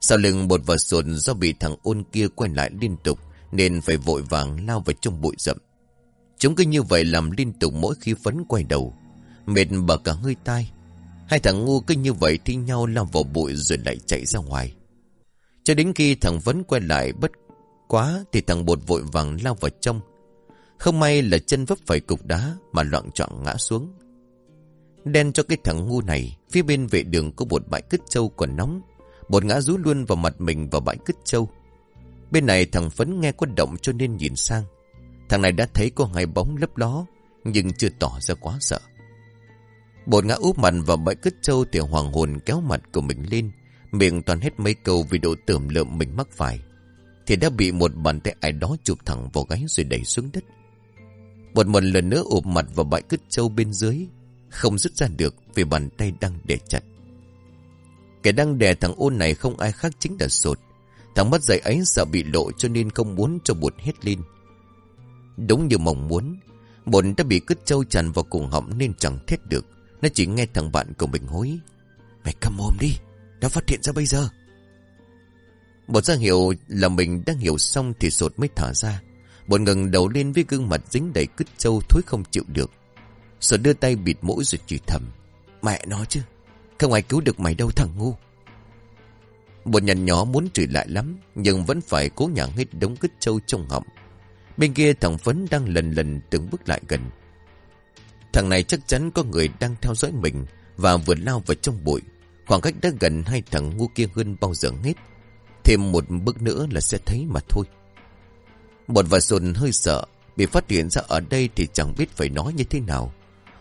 Sau lưng bột và sồn do bị thằng ôn kia quay lại liên tục nên phải vội vàng lao vào trong bụi rậm. Chúng cứ như vậy làm liên tục mỗi khi phấn quay đầu. Mệt bờ cả hơi tai Hai thằng ngu cứ như vậy thi nhau lao vào bụi rồi lại chạy ra ngoài. Cho đến khi thằng Vấn quay lại bất quá Thì thằng bột vội vàng lao vào trong. Không may là chân vấp phải cục đá Mà loạn trọng ngã xuống. Đen cho cái thằng ngu này, Phía bên vệ đường có một bãi cứt trâu còn nóng. Bột ngã rú luôn vào mặt mình vào bãi cứt trâu. Bên này thằng Phấn nghe có động cho nên nhìn sang. Thằng này đã thấy có hai bóng lấp ló, Nhưng chưa tỏ ra quá sợ. Bột ngã úp mặt vào bãi cứt trâu thì hoàng hồn kéo mặt của mình lên. Miệng toàn hết mấy câu vì độ tưởng lợm mình mắc phải. Thì đã bị một bàn tay ai đó chụp thẳng vào gáy rồi đẩy xuống đất. Bột một lần nữa ụp mặt vào bãi cứt trâu bên dưới. Không dứt ra được vì bàn tay đang đè chặt. Kẻ đang đè thằng ôn này không ai khác chính là sột. Thằng mất dậy ấy sợ bị lộ cho nên không muốn cho bột hết lên. Đúng như mong muốn, bột đã bị cứt trâu chằn vào cùng họng nên chẳng thét được. Nó chỉ nghe thằng bạn của mình hối. Mày cầm mồm đi Đã phát hiện ra bây giờ. Bọn ra hiệu là mình đang hiểu xong Thì sột mới thở ra. Bọn ngừng đầu lên với gương mặt dính đầy cứt trâu Thối không chịu được. Sột đưa tay bịt mũi rồi chửi thầm. Mẹ nó chứ, Không ai cứu được mày đâu thằng ngu. Bọn nhằn nhỏ muốn chửi lại lắm, Nhưng vẫn phải cố nhả hết đống cứt trâu trong họng Bên kia thằng Phấn đang lần lần từng bước lại gần. Thằng này chắc chắn có người đang theo dõi mình Và vừa lao vào trong bụi. Khoảng cách đã gần hai thằng ngu kia hơn bao giờ hết. Thêm một bước nữa là sẽ thấy mà thôi. Một và sồn hơi sợ, Bị phát hiện ra ở đây thì chẳng biết phải nói như thế nào.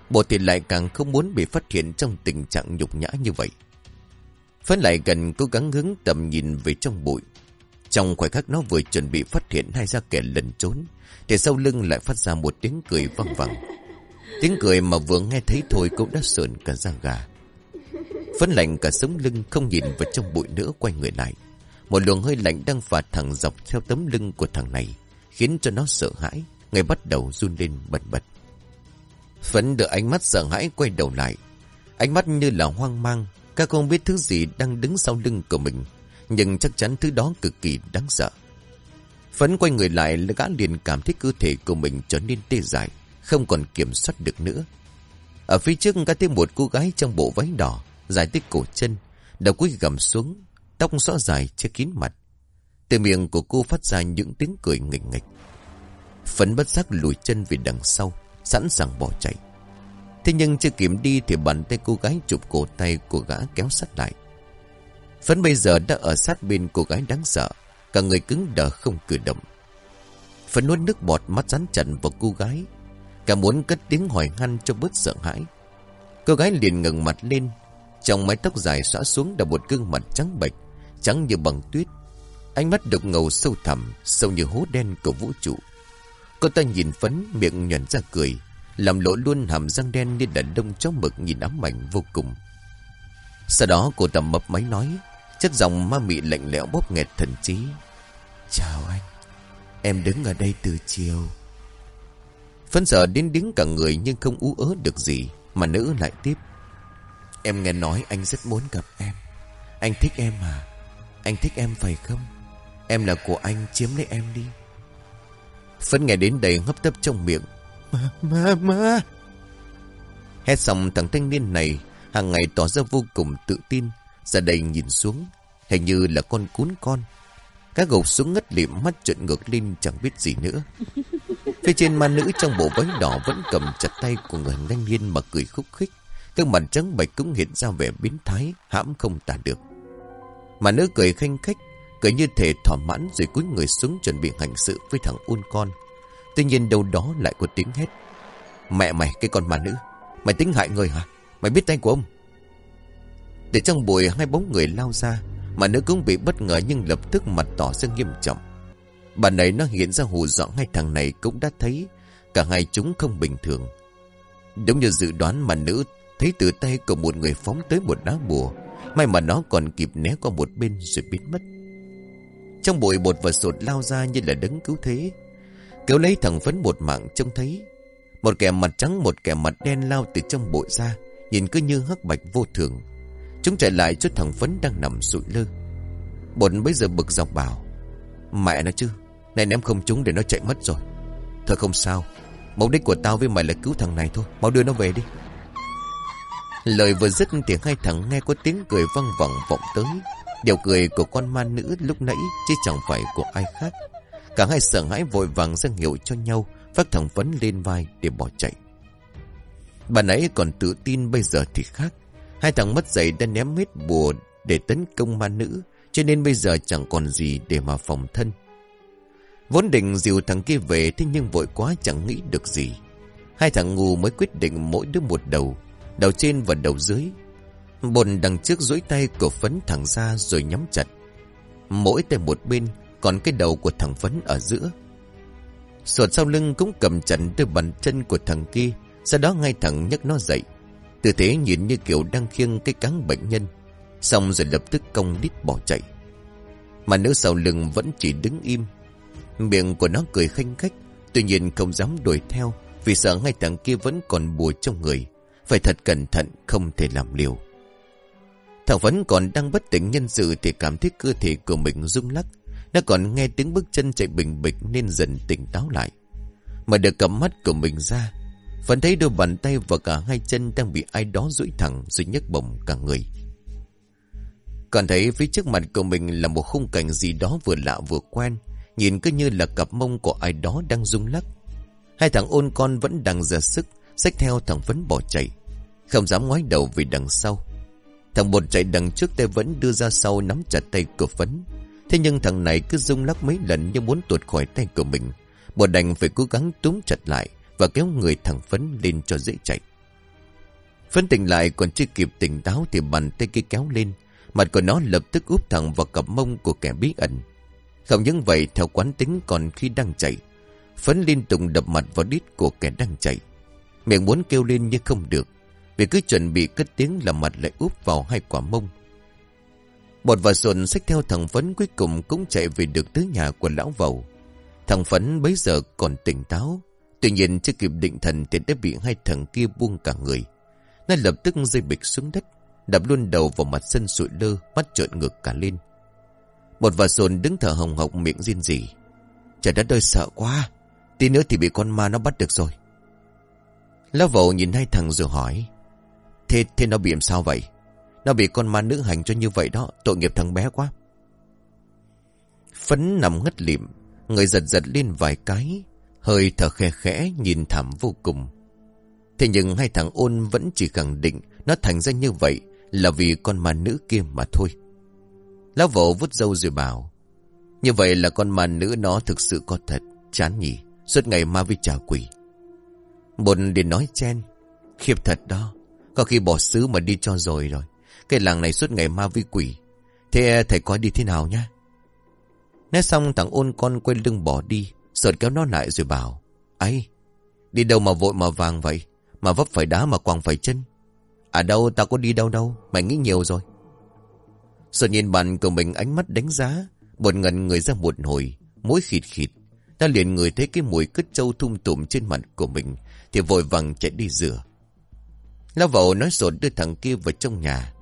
Bột thì lại càng không muốn bị phát hiện trong tình trạng nhục nhã như vậy. Phấn lại gần cố gắng hướng tầm nhìn về trong bụi. Trong khoảnh khắc nó vừa chuẩn bị phát hiện hai ra kẻ lần trốn, Thì sau lưng lại phát ra một tiếng cười vang vẳng. Tiếng cười mà vừa nghe thấy thôi cũng đã sợn cả da gà. Phấn lạnh cả sống lưng không nhìn vào trong bụi nữa quay người lại. Một luồng hơi lạnh đang phạt thẳng dọc theo tấm lưng của thằng này, Khiến cho nó sợ hãi, Ngay bắt đầu run lên bật bật. Phấn được ánh mắt sợ hãi quay đầu lại. Ánh mắt như là hoang mang, Các không biết thứ gì đang đứng sau lưng của mình, Nhưng chắc chắn thứ đó cực kỳ đáng sợ. Phấn quay người lại là gã liền cảm thấy cơ thể của mình trở nên tê dại. Không còn kiểm soát được nữa. Ở phía trước có thêm một cô gái trong bộ váy đỏ, Dài tới cổ chân, Đầu cúi gầm xuống, Tóc xõa dài che kín mặt. Từ miệng của cô phát ra những tiếng cười nghịch nghịch. Phấn bất giác lùi chân về đằng sau, Sẵn sàng bỏ chạy. Thế nhưng chưa kịp đi Thì bàn tay cô gái chụp cổ tay của gã kéo sát lại. Phấn bây giờ đã ở sát bên cô gái đáng sợ, Cả người cứng đờ không cử động. Phấn nuốt nước bọt mắt rắn chặn vào cô gái Cả muốn cất tiếng hỏi han cho bớt sợ hãi. Cô gái liền ngừng mặt lên, Trong mái tóc dài xõa xuống là một gương mặt trắng bệch, Trắng như bằng tuyết. Ánh mắt đục ngầu sâu thẳm, Sâu như hố đen của vũ trụ. Cô ta nhìn phấn, miệng nhuẩn ra cười, Làm lỗ luôn hàm răng đen như đàn đông chó mực nhìn ám ảnh vô cùng. Sau đó cô ta mập máy nói, Chất giọng ma mị lạnh lẽo bóp nghẹt thần trí. Chào anh, Em đứng ở đây từ chiều. Phấn sợ đến đứng cả người nhưng không ú ớ được gì, Mà nữ lại tiếp. Em nghe nói anh rất muốn gặp em. Anh thích em à Anh thích em phải không? Em là của anh, chiếm lấy em đi. Phấn nghe đến đầy hấp tấp trong miệng. Má má má. Hét xong thằng thanh niên này, hàng ngày tỏ ra vô cùng tự tin, ra đây nhìn xuống. Hình như là con cún con. Các gục xuống ngất lịm, mắt trợn ngược lên, chẳng biết gì nữa. Phía trên ma nữ trong bộ váy đỏ Vẫn cầm chặt tay của người thanh niên mà cười khúc khích. Tương mặt trắng bạch cũng hiện ra vẻ biến thái, Hãm không tả được. Mà nữ cười khanh khách, Cười như thể thỏa mãn rồi cúi người xuống chuẩn bị hành sự với thằng ôn con. Tuy nhiên đâu đó lại có tiếng hét. Mẹ mày, cái con ma nữ, Mày tính hại người hả? Mày biết tay của ông? Để trong bụi hai bóng người lao ra mà nữ cũng bị bất ngờ nhưng lập tức mặt tỏ ra nghiêm trọng. Bà này nó hiện ra hù dọa hai thằng này cũng đã thấy, Cả hai chúng không bình thường. Đúng như dự đoán mà nữ thấy từ tay của một người phóng tới một đá bùa, May mà nó còn kịp né qua một bên rồi biến mất. Trong bụi bột và sột lao ra như là đấng cứu thế. Kéo lấy thằng phấn một mạng trông thấy. Một kẻ mặt trắng, một kẻ mặt đen lao từ trong bụi ra, Nhìn cứ như hắc bạch vô thường. Chúng chạy lại cho thằng phấn đang nằm sụi lơ Bột bây giờ bực dọc bảo Mẹ nó chứ Này ném không chúng để nó chạy mất rồi Thôi không sao Mục đích của tao với mày là cứu thằng này thôi Mau đưa nó về đi Lời vừa dứt thì hai thằng nghe có tiếng cười văng vẳng vọng tới Điều cười của con ma nữ lúc nãy chứ chẳng phải của ai khác. Cả hai sợ hãi vội vàng ra hiệu cho nhau, phát thằng phấn lên vai để bỏ chạy. Bà nãy còn tự tin bây giờ thì khác. Hai thằng mất dậy đã ném hết bùa để tấn công ma nữ, cho nên bây giờ chẳng còn gì để mà phòng thân. Vốn định dìu thằng kia về thế nhưng vội quá chẳng nghĩ được gì. Hai thằng ngu mới quyết định mỗi đứa một đầu, đầu trên và đầu dưới, Bồn đằng trước duỗi tay của phấn thẳng ra rồi nhắm chặt. Mỗi tay một bên, còn cái đầu của thằng phấn ở giữa. Sột sau lưng cũng cầm chặt đôi bàn chân của thằng kia, sau đó ngay thẳng nhấc nó dậy. Tư thế nhìn như kiểu đang khiêng cái cáng bệnh nhân, xong rồi lập tức cong đít bỏ chạy. Mà nữ sau lưng vẫn chỉ đứng im. Miệng của nó cười khanh khách, tuy nhiên không dám đuổi theo, vì sợ ngay thằng kia vẫn còn bùa trong người. Phải thật cẩn thận, không thể làm liều. Thằng vẫn còn đang bất tỉnh nhân sự thì cảm thấy cơ thể của mình rung lắc. Nó còn nghe tiếng bước chân chạy bình bịch nên dần tỉnh táo lại. Mà được cầm mắt của mình ra phần thấy đôi bàn tay và cả hai chân đang bị ai đó duỗi thẳng rồi nhấc bổng cả người. Còn thấy phía trước mặt của mình là một khung cảnh gì đó vừa lạ vừa quen, Nhìn cứ như là cặp mông của ai đó đang rung lắc. Hai thằng ôn con vẫn đang ra sức, Xách theo thằng vấn bỏ chạy. Không dám ngoái đầu vì đằng sau. Thằng bột chạy đằng trước tay vẫn đưa ra sau nắm chặt tay của Phấn. Thế nhưng thằng này cứ rung lắc mấy lần như muốn tuột khỏi tay của mình. Bột đành phải cố gắng túm chặt lại. Và kéo người thằng Phấn lên cho dễ chạy. Phấn tỉnh lại còn chưa kịp tỉnh táo Thì bàn tay kia kéo lên. Mặt của nó lập tức úp thẳng vào cặp mông của kẻ bí ẩn. Không những vậy, theo quán tính còn khi đang chạy, Phấn liên tục đập mặt vào đít của kẻ đang chạy. Miệng muốn kêu lên nhưng không được, Vì cứ chuẩn bị cất tiếng là mặt lại úp vào hai quả mông. Bột và sồn xách theo thằng Phấn cuối cùng cũng chạy về được tới nhà của lão vầu. Thằng Phấn bấy giờ còn tỉnh táo Tuy nhiên chưa kịp định thần thì đã bị hai thằng kia buông cả người. Nó lập tức rơi bịch xuống đất Đập luôn đầu vào mặt sân sụi lơ Mắt trợn ngược cả lên. Một vợ sồn đứng thở hồng hộc miệng riêng gì Trời đất ơi sợ quá! Tí nữa thì bị con ma nó bắt được rồi. Lão vậu nhìn hai thằng rồi hỏi Thế, thế nó bị làm sao vậy? Nó bị con ma nữ hành cho như vậy đó Tội nghiệp thằng bé quá. Phấn nằm ngất lịm Người giật giật lên vài cái Hơi thở khe khẽ, nhìn thảm vô cùng. Thế nhưng hai thằng ôn vẫn chỉ khẳng định Nó thành ra như vậy Là vì con ma nữ kia mà thôi. Lão vỗ vút dâu rồi bảo, Như vậy là con ma nữ nó thực sự có thật, Chán nhỉ? Suốt ngày ma với trả quỷ. Một liền nói chen, Khiếp thật đó, Có khi bỏ xứ mà đi cho rồi rồi. Cái làng này suốt ngày ma với quỷ. Thế thầy coi đi thế nào nhá? Nói xong thằng ôn con quay lưng bỏ đi. Sợt kéo nó lại rồi bảo ấy đi đâu mà vội mà vàng vậy? Mà vấp phải đá mà quàng phải chân. À đâu tao có đi đâu đâu Mày nghĩ nhiều rồi. Sợt nhìn bàn của mình ánh mắt đánh giá buồn ngần người ra một hồi Mũi khịt khịt. Ta liền người thấy cái mùi cứt trâu thum tùm trên mặt của mình Thì vội vàng chạy đi rửa. Lao vào nói sột đưa thằng kia vào trong nhà.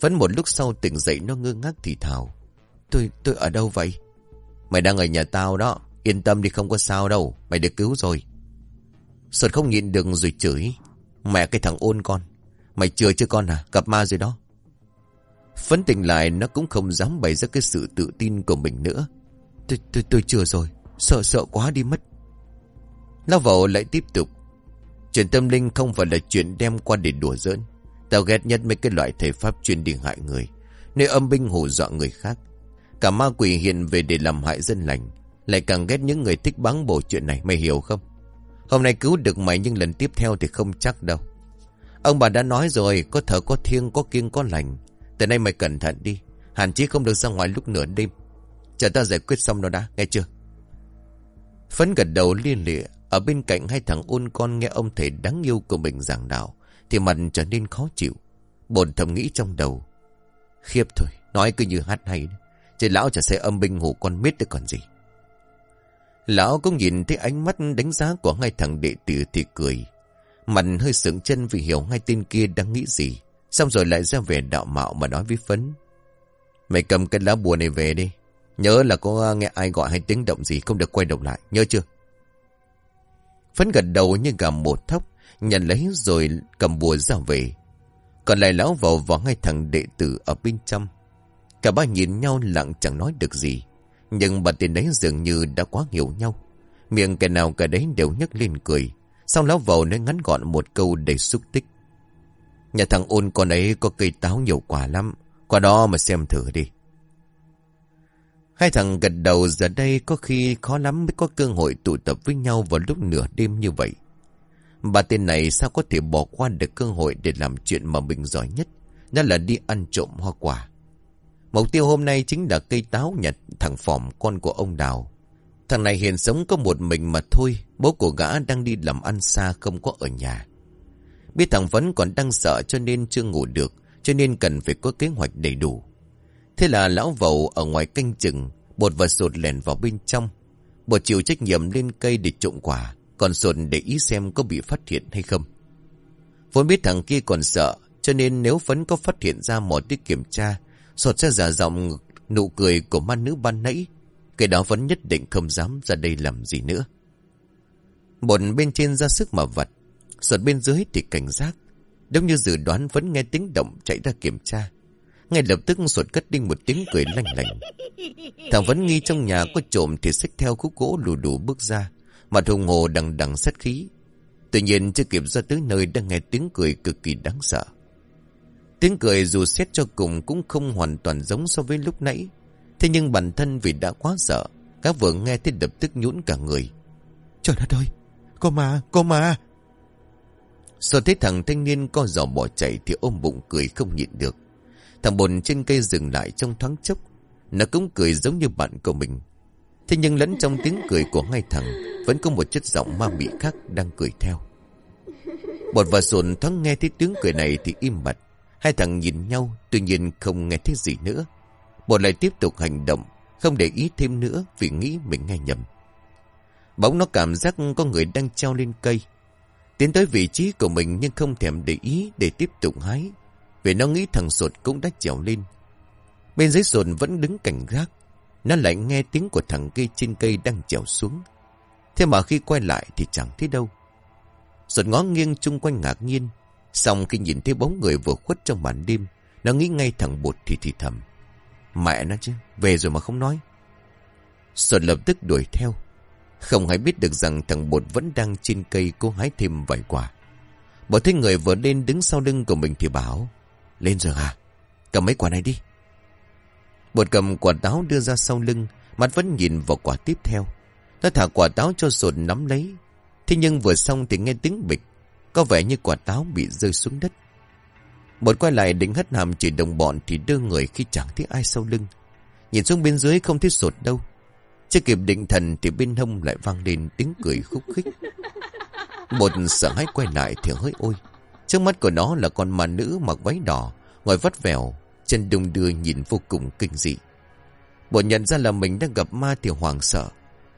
Vẫn một lúc sau tỉnh dậy nó ngơ ngác thì thào Tôi, tôi ở đâu vậy? Mày đang ở nhà tao đó. Yên tâm đi không có sao đâu. Mày được cứu rồi. Sơn không nhịn được rồi chửi. Mẹ cái thằng ôn con. Mày chưa chứ con à? Gặp ma rồi đó. Phấn tỉnh lại nó cũng không dám bày ra cái sự tự tin của mình nữa. Tôi, tôi, tôi chưa rồi. Sợ sợ quá đi mất. Lão vào lại tiếp tục. Chuyện tâm linh không phải là chuyện đem qua để đùa giỡn. Tao ghét nhất mấy cái loại thể pháp chuyên đi hại người. Nơi âm binh hù dọa người khác. Cả ma quỷ hiện về để làm hại dân lành. Lại càng ghét những người thích báng bổ chuyện này, Mày hiểu không? Hôm nay cứu được mày nhưng lần tiếp theo thì không chắc đâu. Ông bà đã nói rồi, Có thở, có thiêng, có kiêng, có lành. Từ nay mày cẩn thận đi, Hạn chí không được ra ngoài lúc nửa đêm. Chờ ta giải quyết xong nó đã, nghe chưa? Phấn gật đầu liên lịa. Ở bên cạnh hai thằng ôn con nghe ông thầy đáng yêu của mình giảng đạo, Thì mặt trở nên khó chịu. Bồn thầm nghĩ trong đầu. Khiếp thôi, Nói cứ như hát hay đấy. Chứ lão chả sẽ âm binh ngủ con mít được còn gì. Lão cũng nhìn thấy ánh mắt đánh giá của hai thằng đệ tử thì cười Mặt hơi sững chân vì hiểu hai tên kia đang nghĩ gì Xong rồi lại ra về đạo mạo mà nói với Phấn Mày cầm cái lá bùa này về đi Nhớ là có nghe ai gọi hay tiếng động gì không được quay đầu lại, nhớ chưa? Phấn gật đầu như gà một thóc, nhận lấy rồi cầm bùa ra về. Còn lại lão vào vào ngay thằng đệ tử ở bên trong. Cả ba nhìn nhau lặng chẳng nói được gì. Nhưng bà tiền đấy dường như đã quá hiểu nhau. Miệng kẻ nào cả đấy đều nhấc lên cười. Xong lão vào nói ngắn gọn một câu đầy xúc tích. Nhà thằng ôn con ấy có cây táo nhiều quả lắm. Qua đó mà xem thử đi. Hai thằng gật đầu giờ đây có khi khó lắm mới có cơ hội tụ tập với nhau vào lúc nửa đêm như vậy. bà tên này sao có thể bỏ qua được cơ hội để làm chuyện mà mình giỏi nhất, đó là đi ăn trộm hoa quả. Mục tiêu hôm nay chính là cây táo nhật thằng Phòm con của ông Đào. Thằng này hiện sống có một mình mà thôi, bố của gã đang đi làm ăn xa không có ở nhà. Biết thằng Vấn còn đang sợ cho nên chưa ngủ được, cho nên cần phải có kế hoạch đầy đủ. Thế là lão vầu ở ngoài canh chừng, bột và sột lèn vào bên trong. Bột chịu trách nhiệm lên cây để trộm quả, còn sột để ý xem có bị phát hiện hay không. Vốn biết thằng kia còn sợ, cho nên nếu vẫn có phát hiện ra một đi kiểm tra, sột sẽ giả giọng nụ cười của ma nữ ban nãy. Cái đó vẫn nhất định không dám ra đây làm gì nữa. Bột bên trên ra sức mà vật, sột bên dưới thì cảnh giác. Giống như dự đoán vẫn nghe tiếng động chạy ra kiểm tra. Ngay lập tức sột cất đinh một tiếng cười lành lành. Thằng vẫn nghi trong nhà có trộm thì xách theo khúc gỗ lù đủ bước ra. Mặt hùng hồ đằng đằng sát khí. Tuy nhiên chưa kịp ra tới nơi đang nghe tiếng cười cực kỳ đáng sợ. Tiếng cười dù xét cho cùng cũng không hoàn toàn giống so với lúc nãy. Thế nhưng bản thân vì đã quá sợ, các vừa nghe thì đập tức nhũn cả người. Trời đất ơi, có ma, có ma. Sau thấy thằng thanh niên co giò bỏ chạy thì ôm bụng cười không nhịn được. Thằng bồn trên cây dừng lại trong thoáng chốc. Nó cũng cười giống như bạn của mình. Thế nhưng lẫn trong tiếng cười của hai thằng vẫn có một chất giọng ma mị khác đang cười theo. Bột và sồn thoáng nghe thấy tiếng cười này thì im bặt. Hai thằng nhìn nhau tuy nhiên không nghe thấy gì nữa. bọn lại tiếp tục hành động, không để ý thêm nữa vì nghĩ mình nghe nhầm. bóng nó cảm giác có người đang treo lên cây. Tiến tới vị trí của mình nhưng không thèm để ý để tiếp tục hái. Vì nó nghĩ thằng sột cũng đã trèo lên. Bên dưới sột vẫn đứng cảnh gác. Nó lại nghe tiếng của thằng kia trên cây đang trèo xuống. Thế mà khi quay lại thì chẳng thấy đâu. Sột ngó nghiêng chung quanh ngạc nhiên. Xong khi nhìn thấy bóng người vừa khuất trong màn đêm, nó nghĩ ngay thằng bột thì thì thầm. Mẹ nó chứ, về rồi mà không nói. Sột lập tức đuổi theo. Không hay biết được rằng thằng bột vẫn đang trên cây cố hái thêm vài quả. Bỏ thấy người vừa lên đứng sau lưng của mình thì bảo. Lên rồi à? Cầm mấy quả này đi. Bột cầm quả táo đưa ra sau lưng, mắt vẫn nhìn vào quả tiếp theo. Nó thả quả táo cho sột nắm lấy. Thế nhưng vừa xong thì nghe tiếng bịch. Có vẻ như quả táo bị rơi xuống đất. Bột quay lại định hất hàm chỉ đồng bọn thì đưa người khi chẳng thấy ai sau lưng. Nhìn xuống bên dưới không thấy sột đâu. Chưa kịp định thần thì bên hông lại vang lên tiếng cười khúc khích. Bột sợ hãi quay lại thì hơi ôi. Trước mắt của nó là con mà nữ mặc váy đỏ, ngồi vắt vẻo, chân đung đưa nhìn vô cùng kinh dị. Bột nhận ra là mình đang gặp ma thì hoàng sợ.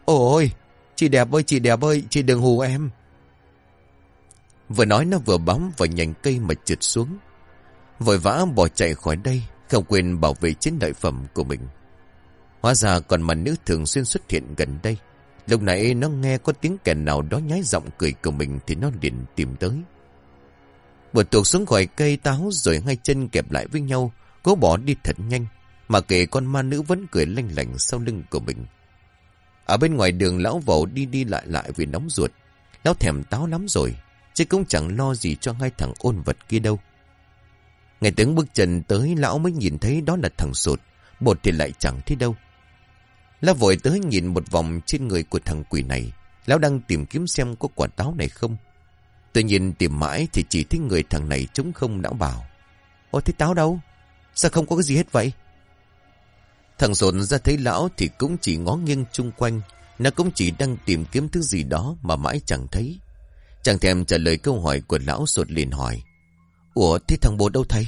Ôi, chị đẹp ơi, chị đẹp ơi, chị đừng hù em. Vừa nói nó vừa bám vào nhành cây mà trượt xuống. Vội vã bỏ chạy khỏi đây, không quên bảo vệ chiến lợi phẩm của mình. Hóa ra còn mà nữ thường xuyên xuất hiện gần đây. Lúc nãy nó nghe có tiếng kẻ nào đó nhái giọng cười của mình thì nó liền tìm tới. vừa tuột xuống khỏi cây táo rồi hai chân kẹp lại với nhau, cố bỏ đi thật nhanh, mà kể con ma nữ vẫn cười lanh lành sau lưng của mình. Ở bên ngoài đường lão vẩu đi đi lại lại vì nóng ruột. Lão thèm táo lắm rồi, chứ cũng chẳng lo gì cho hai thằng ôn vật kia đâu. Ngày tiếng bước chân tới lão mới nhìn thấy đó là thằng sột, bột thì lại chẳng thấy đâu. Lão vội tới nhìn một vòng trên người của thằng quỷ này, lão đang tìm kiếm xem có quả táo này không. Tự nhiên tìm mãi thì chỉ thấy người thằng này trống không não bảo. Ôi thế táo đâu? Sao không có cái gì hết vậy? Thằng sồn ra thấy lão thì cũng chỉ ngó nghiêng chung quanh. Nó cũng chỉ đang tìm kiếm thứ gì đó mà mãi chẳng thấy. Chẳng thèm trả lời câu hỏi của lão sột liền hỏi. Ủa, thế thằng bố đâu thầy?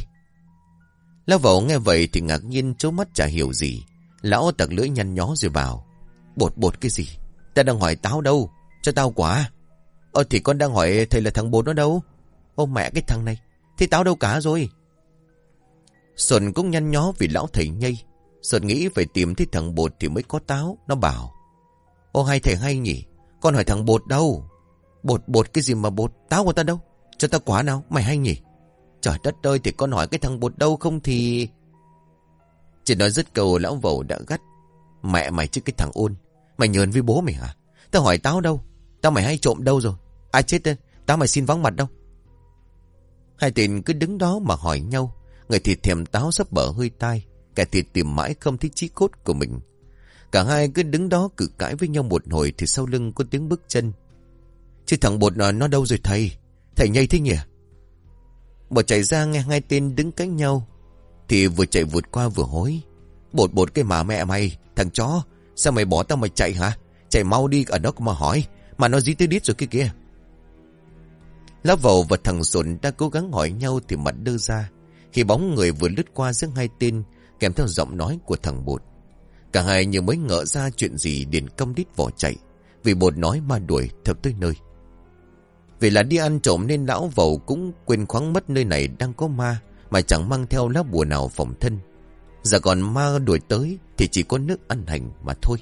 Lão vẩu nghe vậy thì ngạc nhiên, chố mắt chả hiểu gì. Lão tặc lưỡi nhăn nhó rồi bảo. Bột bột cái gì? Ta đang hỏi táo đâu? Cho tao quả. Ờ thì con đang hỏi thầy là thằng bố nó đâu? Ô, mẹ cái thằng này. Thế táo đâu cả rồi? Xuân cũng nhăn nhó vì lão thầy nhây. Xuân nghĩ phải tìm thấy thằng bột thì mới có táo. Nó bảo. Ô hai thầy hay nhỉ? Con hỏi thằng bột đâu? Bột bột cái gì mà bột? Táo của ta đâu? Cho ta quả nào? Mày hay nhỉ? Trời đất ơi, thì con hỏi cái thằng bột đâu không thì... Chỉ nói dứt cầu lão vầu đã gắt. Mẹ mày chứ cái thằng ôn. Mày nhờn với bố mày hả? Tao hỏi táo đâu? Tao mày hay trộm đâu rồi? Ai chết tên? Tao mày xin vắng mặt đâu? Hai tên cứ đứng đó mà hỏi nhau. Người thì thèm táo sắp bở hơi tai. Kẻ thì tìm mãi không thấy chí cốt của mình. Cả hai cứ đứng đó cự cãi với nhau một hồi thì sau lưng có tiếng bước chân. Chứ thằng bột nó, nó đâu rồi thầy? Thầy nhây thế nhỉ? Bột chạy ra nghe hai tên đứng cạnh nhau. Thì vừa chạy vượt qua vừa hối. Bột bột cái mà mẹ mày, thằng chó, sao mày bỏ tao mày chạy hả? Chạy mau đi ở đó mà hỏi. Mà nó dí tới đít rồi kia kìa. Lá vầu và thằng Sồn đã cố gắng hỏi nhau thì mặt đưa ra. Khi bóng người vừa lướt qua giữa hai tên kèm theo giọng nói của thằng Bột. Cả hai như mới ngỡ ra chuyện gì điền công đít vỏ chạy. Vì Bột nói mà đuổi thập tới nơi. Vì là đi ăn trộm nên lão vầu cũng quên khoáng mất nơi này đang có ma mà chẳng mang theo lá bùa nào phòng thân. Giờ còn ma đuổi tới thì chỉ có nước ăn hành mà thôi.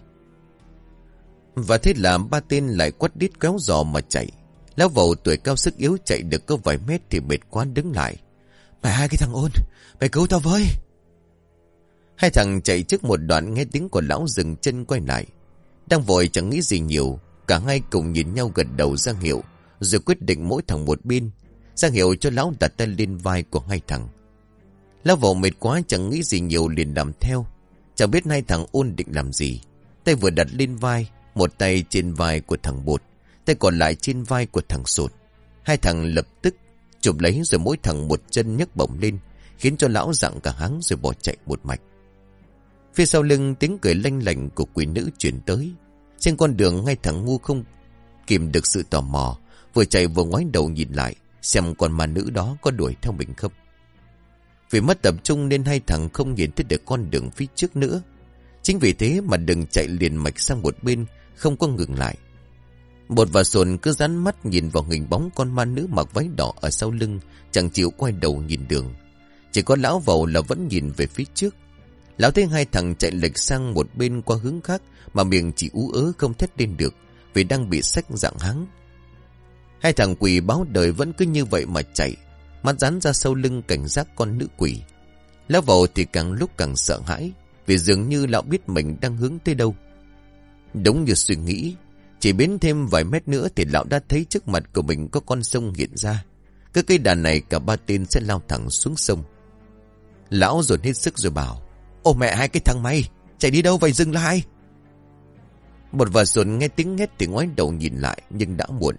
Và thế là ba tên lại quất đít kéo giò mà chạy. Lão vầu tuổi cao sức yếu chạy được có vài mét thì mệt quá đứng lại. Mày hai cái thằng ôn, mày cứu tao với. Hai thằng chạy trước một đoạn nghe tiếng của lão dừng chân quay lại. Đang vội chẳng nghĩ gì nhiều. Cả hai cùng nhìn nhau gật đầu ra hiệu. Rồi quyết định mỗi thằng một bên. Giang hiệu cho lão đặt tay lên vai của hai thằng. Lão vào mệt quá, chẳng nghĩ gì nhiều, liền làm theo. Chẳng biết hai thằng ôn định làm gì. Tay vừa đặt lên vai. Một tay trên vai của thằng bột. Tay còn lại trên vai của thằng sột. Hai thằng lập tức chụp lấy rồi mỗi thằng một chân nhấc bổng lên. Khiến cho lão dặn cả háng rồi bỏ chạy một mạch. Phía sau lưng tiếng cười lanh lành của quỷ nữ chuyển tới. Trên con đường ngay thằng ngu không kìm được sự tò mò. Vừa chạy vừa ngoái đầu nhìn lại. Xem con ma nữ đó có đuổi theo mình không. Vì mất tập trung nên hai thằng không nhìn thấy được con đường phía trước nữa. Chính vì thế mà đừng chạy liền mạch sang một bên, không có ngừng lại. Bột và sồn cứ dán mắt nhìn vào hình bóng con ma nữ mặc váy đỏ ở sau lưng, chẳng chịu quay đầu nhìn đường. Chỉ có lão vầu là vẫn nhìn về phía trước. Lão thấy hai thằng chạy lệch sang một bên qua hướng khác mà miệng chỉ ú ớ không thét lên được vì đang bị sách dạng hắng Hai thằng quỷ báo đời vẫn cứ như vậy mà chạy, mắt rắn ra sau lưng cảnh giác con nữ quỷ. Lão vầu thì càng lúc càng sợ hãi vì dường như lão biết mình đang hướng tới đâu. Đúng như suy nghĩ, chỉ biến thêm vài mét nữa thì lão đã thấy trước mặt của mình có con sông hiện ra. Cái cây đàn này cả ba tên sẽ lao thẳng xuống sông. Lão dồn hết sức rồi bảo. Ô mẹ hai cái thằng mày, chạy đi đâu vậy dừng lại. Một vợ dồn nghe tiếng hét thì ngoái đầu nhìn lại nhưng đã muộn.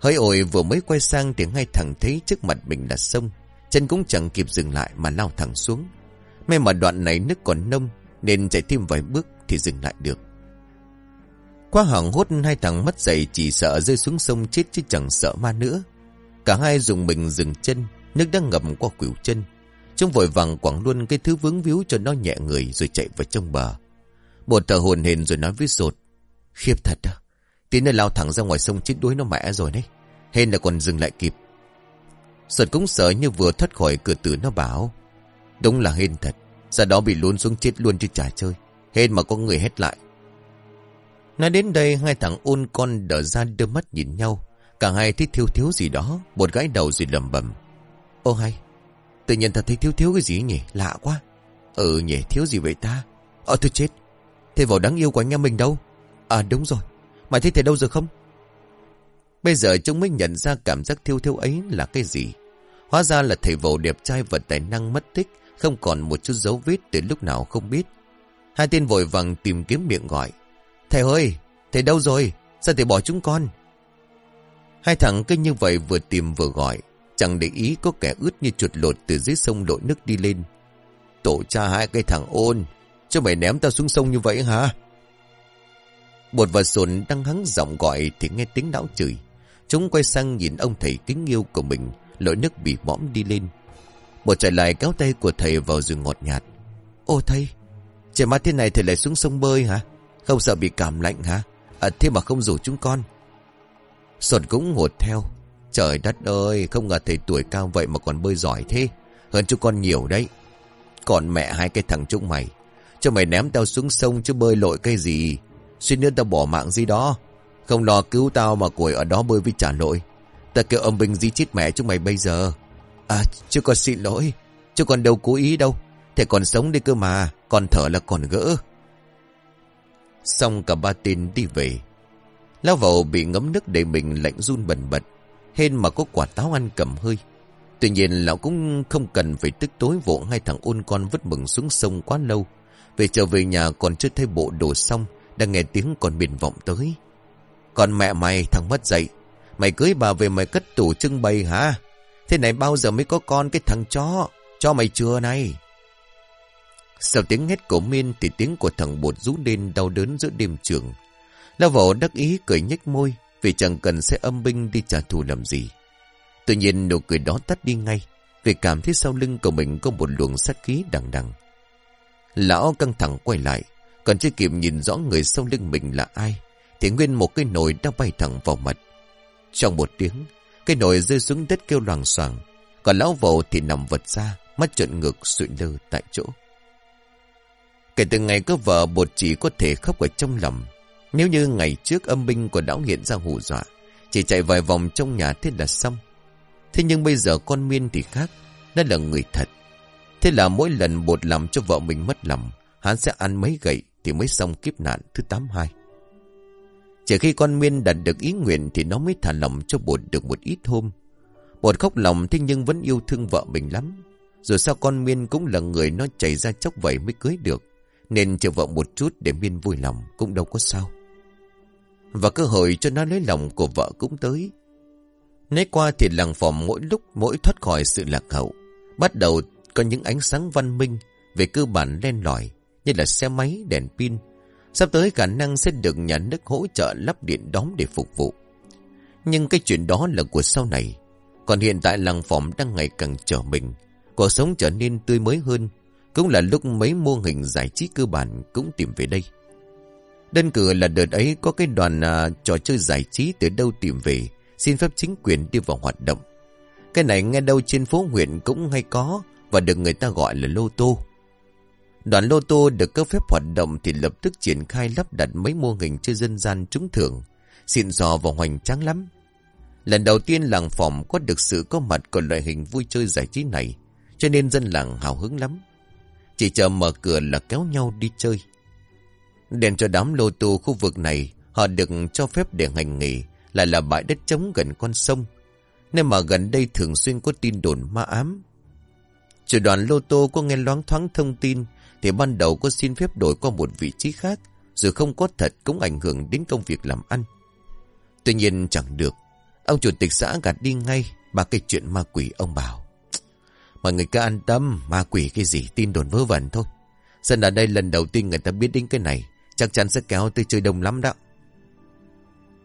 Hơi ổi vừa mới quay sang thì ngay thằng thấy trước mặt mình là sông. Chân cũng chẳng kịp dừng lại mà lao thẳng xuống. May mà đoạn này nước còn nông nên chạy thêm vài bước thì dừng lại được. Qua hỏng hốt hai thằng mất dậy chỉ sợ rơi xuống sông chết chứ chẳng sợ ma nữa. Cả hai dùng mình dừng chân, nước đang ngập qua quỷu chân. Chúng vội vàng quẳng luôn cái thứ vướng víu cho nó nhẹ người rồi chạy vào trong bờ. Một thở hồn hền rồi nói với sột. Khiếp thật à, Tiến nó lao thẳng ra ngoài sông chết đuối nó mẹ rồi đấy. Hên là còn dừng lại kịp. Sột cũng sợ như vừa thoát khỏi cửa tử nó bảo. Đúng là hên thật, ra đó bị luôn xuống chết luôn chứ chả chơi. Hên mà có người hết lại. Nói đến đây hai thằng ôn con đỡ ra đưa mắt nhìn nhau. Cả hai thấy thiếu thiếu gì đó, một gái đầu rồi lầm bầm. Ô hay, tự nhiên thật thấy thiếu thiếu cái gì nhỉ, lạ quá. Ừ nhỉ, thiếu gì vậy ta? Ờ tôi chết, thế vào đáng yêu của anh em mình đâu? À đúng rồi, mày thấy thầy đâu rồi không? Bây giờ chúng mới nhận ra cảm giác thiêu thiêu ấy là cái gì. Hóa ra là thầy vầu đẹp trai và tài năng mất tích, không còn một chút dấu vết từ lúc nào không biết. Hai tên vội vàng tìm kiếm miệng gọi. Thầy ơi, thầy đâu rồi? Sao thầy bỏ chúng con? Hai thằng cứ như vậy vừa tìm vừa gọi. Chẳng để ý có kẻ ướt như chuột lột từ dưới sông lội nước đi lên. Tổ cha hai cái thằng ôn. Cho mày ném tao xuống sông như vậy hả? Bột và sồn đang hắng giọng gọi thì nghe tiếng đảo chửi. Chúng quay sang nhìn ông thầy kính yêu của mình, lội nước bị mõm đi lên. Một chạy lại kéo tay của thầy vào rừng ngọt nhạt. Ô thầy, trời mắt thế này thầy lại xuống sông bơi hả? Không sợ bị cảm lạnh hả? À, thế mà không rủ chúng con. Sột cũng hột theo. Trời đất ơi, không ngờ thầy tuổi cao vậy mà còn bơi giỏi thế. Hơn chúng con nhiều đấy. Còn mẹ hai cái thằng chúng mày. Cho mày ném tao xuống sông chứ bơi lội cái gì xin nữa tao bỏ mạng gì đó. Không lo cứu tao mà cùi ở đó bơi với trả lỗi. tao kêu âm binh di chết mẹ chúng mày bây giờ. À, chứ còn xin lỗi. Chứ còn đâu cố ý đâu. Thầy còn sống đi cơ mà. Còn thở là còn gỡ. Xong cả ba tên đi về. Lao vào bị ngấm nước để mình lạnh run bần bật. Hên mà có quả táo ăn cầm hơi. Tuy nhiên lão cũng không cần phải tức tối vỗ hai thằng ôn con vứt mừng xuống sông quá lâu. Về trở về nhà còn chưa thấy bộ đồ xong, đang nghe tiếng còn biển vọng tới. Còn mẹ mày thằng mất dậy, mày cưới bà về mày cất tủ trưng bày hả? Thế này bao giờ mới có con cái thằng chó, cho mày chưa này. Sau tiếng hét của Miên thì tiếng của thằng bột rú lên đau đớn giữa đêm trường. Lao vỏ đắc ý cười nhếch môi vì chẳng cần sẽ âm binh đi trả thù làm gì. Tuy nhiên nụ cười đó tắt đi ngay vì cảm thấy sau lưng của mình có một luồng sát khí đằng đằng. Lão căng thẳng quay lại còn chưa kịp nhìn rõ người sau lưng mình là ai thì nguyên một cái nồi đã bay thẳng vào mặt. Trong một tiếng cái nồi rơi xuống đất kêu loàng xoảng còn lão vầu thì nằm vật ra mắt trợn ngược sụi lơ tại chỗ. Kể từ ngày có vợ bột chỉ có thể khóc ở trong lòng. Nếu như ngày trước âm binh của đảo hiện ra hù dọa, chỉ chạy vài vòng trong nhà thế là xong. Thế nhưng bây giờ con Miên thì khác, nó là người thật. Thế là mỗi lần bột làm cho vợ mình mất lòng, hắn sẽ ăn mấy gậy thì mới xong kiếp nạn thứ 82. Chỉ khi con Miên đạt được ý nguyện thì nó mới thả lòng cho bột được một ít hôm. Bột khóc lòng thế nhưng vẫn yêu thương vợ mình lắm. Rồi sao con Miên cũng là người nó chảy ra chốc vậy mới cưới được. Nên chờ vợ một chút để Miên vui lòng cũng đâu có sao. Và cơ hội cho nó lấy lòng của vợ cũng tới. Nấy qua thì làng phòng mỗi lúc mỗi thoát khỏi sự lạc hậu. Bắt đầu có những ánh sáng văn minh về cơ bản len lỏi như là xe máy, đèn pin. Sắp tới khả năng sẽ được nhà nước hỗ trợ lắp điện đóm để phục vụ. Nhưng cái chuyện đó là của sau này. Còn hiện tại làng phòng đang ngày càng trở mình. Cuộc sống trở nên tươi mới hơn. Cũng là lúc mấy mô hình giải trí cơ bản cũng tìm về đây. Đơn cử là đợt ấy có cái đoàn à, trò chơi giải trí từ đâu tìm về, xin phép chính quyền đi vào hoạt động. Cái này nghe đâu trên phố huyện cũng hay có và được người ta gọi là lô tô. Đoàn lô tô được cấp phép hoạt động thì lập tức triển khai lắp đặt mấy mô hình chơi dân gian trúng thưởng, xịn sò và hoành tráng lắm. Lần đầu tiên làng phòng có được sự có mặt của loại hình vui chơi giải trí này, cho nên dân làng hào hứng lắm. Chỉ chờ mở cửa là kéo nhau đi chơi. Đèn cho đám lô tô khu vực này, họ được cho phép để hành nghề, lại là bãi đất trống gần con sông. Nên mà gần đây thường xuyên có tin đồn ma ám. Chủ đoàn lô tô có nghe loáng thoáng thông tin, thì ban đầu có xin phép đổi qua một vị trí khác, rồi không có thật cũng ảnh hưởng đến công việc làm ăn. Tuy nhiên chẳng được, ông chủ tịch xã gạt đi ngay ba cái chuyện ma quỷ ông bảo. Mọi người cứ an tâm, ma quỷ cái gì tin đồn vớ vẩn thôi. Dân ở đây lần đầu tiên người ta biết đến cái này, chắc chắn sẽ kéo tới chơi đông lắm đó.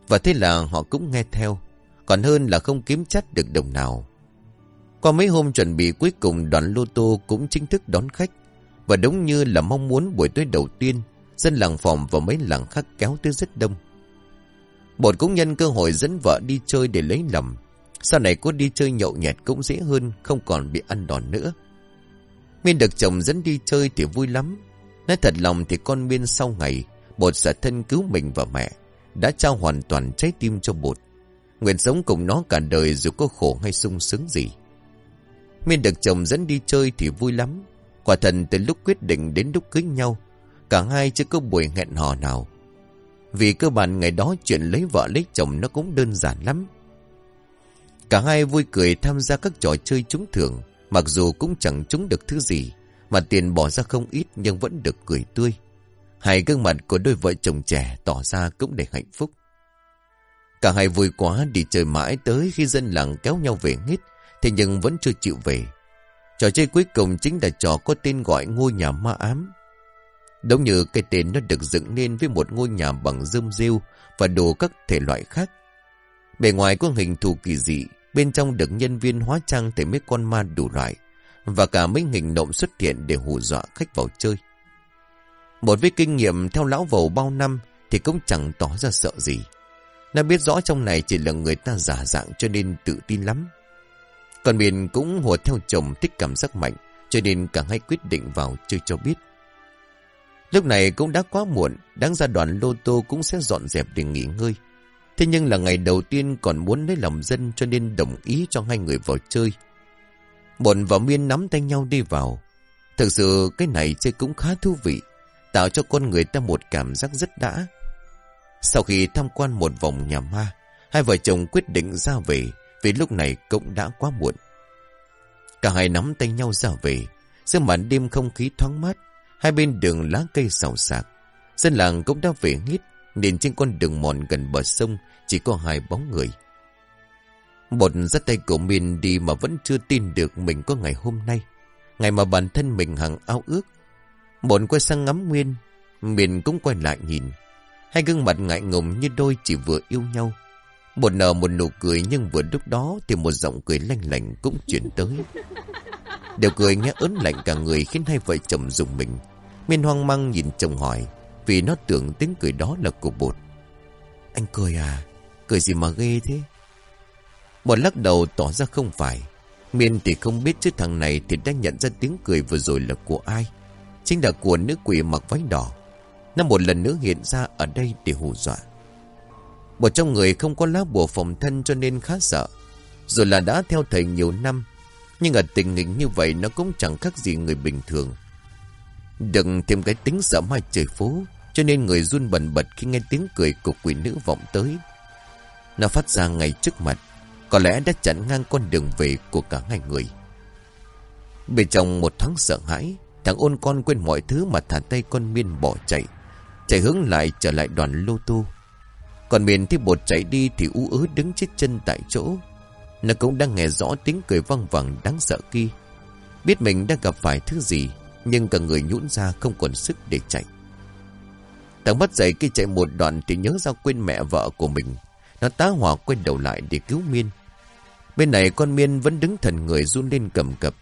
Và thế là họ cũng nghe theo, còn hơn là không kiếm chắc được đồng nào. Qua mấy hôm chuẩn bị cuối cùng đoàn lô tô cũng chính thức đón khách. Và đúng như là mong muốn buổi tối đầu tiên, dân làng phòng và mấy làng khác kéo tới rất đông. Bột cũng nhân cơ hội dẫn vợ đi chơi để lấy lầm. Sau này cô đi chơi nhậu nhẹt cũng dễ hơn, không còn bị ăn đòn nữa. Miên được chồng dẫn đi chơi thì vui lắm. Nói thật lòng thì con Miên sau ngày, bột sẽ thân cứu mình và mẹ, đã trao hoàn toàn trái tim cho bột. Nguyện sống cùng nó cả đời dù có khổ hay sung sướng gì. Miên được chồng dẫn đi chơi thì vui lắm. Quả thần từ lúc quyết định đến lúc cưới nhau, cả hai chưa có buổi hẹn hò nào. Vì cơ bản ngày đó chuyện lấy vợ lấy chồng nó cũng đơn giản lắm. Cả hai vui cười tham gia các trò chơi trúng thưởng, mặc dù cũng chẳng trúng được thứ gì, mà tiền bỏ ra không ít nhưng vẫn được cười tươi. Hai gương mặt của đôi vợ chồng trẻ tỏ ra cũng để hạnh phúc. Cả hai vui quá đi chơi mãi tới khi dân làng kéo nhau về hết, thế nhưng vẫn chưa chịu về. Trò chơi cuối cùng chính là trò có tên gọi ngôi nhà ma ám. Đúng như cái tên nó được dựng nên với một ngôi nhà bằng rơm rêu và đồ các thể loại khác. Bề ngoài có hình thù kỳ dị, bên trong được nhân viên hóa trang thể mấy con ma đủ loại, và cả mấy hình nộm xuất hiện để hù dọa khách vào chơi. Một với kinh nghiệm theo lão vầu bao năm thì cũng chẳng tỏ ra sợ gì. Nó biết rõ trong này chỉ là người ta giả dạng cho nên tự tin lắm. Còn Miền cũng hùa theo chồng thích cảm giác mạnh, cho nên cả hai quyết định vào chơi cho biết. Lúc này cũng đã quá muộn, đáng ra đoàn lô tô cũng sẽ dọn dẹp để nghỉ ngơi. Thế nhưng là ngày đầu tiên còn muốn lấy lòng dân cho nên đồng ý cho hai người vào chơi. Bồn và Miên nắm tay nhau đi vào. Thực sự cái này chơi cũng khá thú vị, tạo cho con người ta một cảm giác rất đã. Sau khi tham quan một vòng nhà ma, hai vợ chồng quyết định ra về vì lúc này cũng đã quá muộn. Cả hai nắm tay nhau ra về, giữa màn đêm không khí thoáng mát, hai bên đường lá cây xào xạc. Dân làng cũng đã về hết, nên trên con đường mòn gần bờ sông chỉ có hai bóng người. Bột dắt tay của mình đi mà vẫn chưa tin được mình có ngày hôm nay. Ngày mà bản thân mình hằng ao ước. Bột quay sang ngắm Nguyên, mình cũng quay lại nhìn. Hai gương mặt ngại ngùng như đôi chỉ vừa yêu nhau. Một nở một nụ cười, nhưng vừa lúc đó thì một giọng cười lanh lành cũng chuyển tới. Đều cười nghe ớn lạnh cả người khiến hai vợ chồng dùng mình. Miên hoang mang nhìn chồng hỏi, vì nó tưởng tiếng cười đó là của bột. Anh cười à? Cười gì mà ghê thế? Bột lắc đầu tỏ ra không phải. Miên thì không biết chứ thằng này thì đã nhận ra tiếng cười vừa rồi là của ai. Chính là của nữ quỷ mặc váy đỏ. Nó một lần nữa hiện ra ở đây để hù dọa. Một trong người không có lá bùa phòng thân cho nên khá sợ. Rồi là đã theo thầy nhiều năm. Nhưng ở tình hình như vậy nó cũng chẳng khác gì người bình thường. Đừng thêm cái tính sợ mai trời phố, cho nên người run bần bật khi nghe tiếng cười của quỷ nữ vọng tới. Nó phát ra ngay trước mặt, có lẽ đã chặn ngang con đường về của cả hai người. Bên trong một thoáng sợ hãi, thằng ôn con quên mọi thứ mà thả tay con miên bỏ chạy. Chạy hướng lại trở lại đoàn lô tô. Còn miền thì bột chạy đi thì ú ớ đứng chết chân tại chỗ. Nó cũng đang nghe rõ tiếng cười văng vẳng đáng sợ kia. Biết mình đang gặp phải thứ gì, nhưng cả người nhũn ra không còn sức để chạy. Thằng bắt dậy khi chạy một đoạn thì nhớ ra quên mẹ vợ của mình. Nó tá hỏa quay đầu lại để cứu Miên. Bên này con Miên vẫn đứng thần người run lên cầm cập.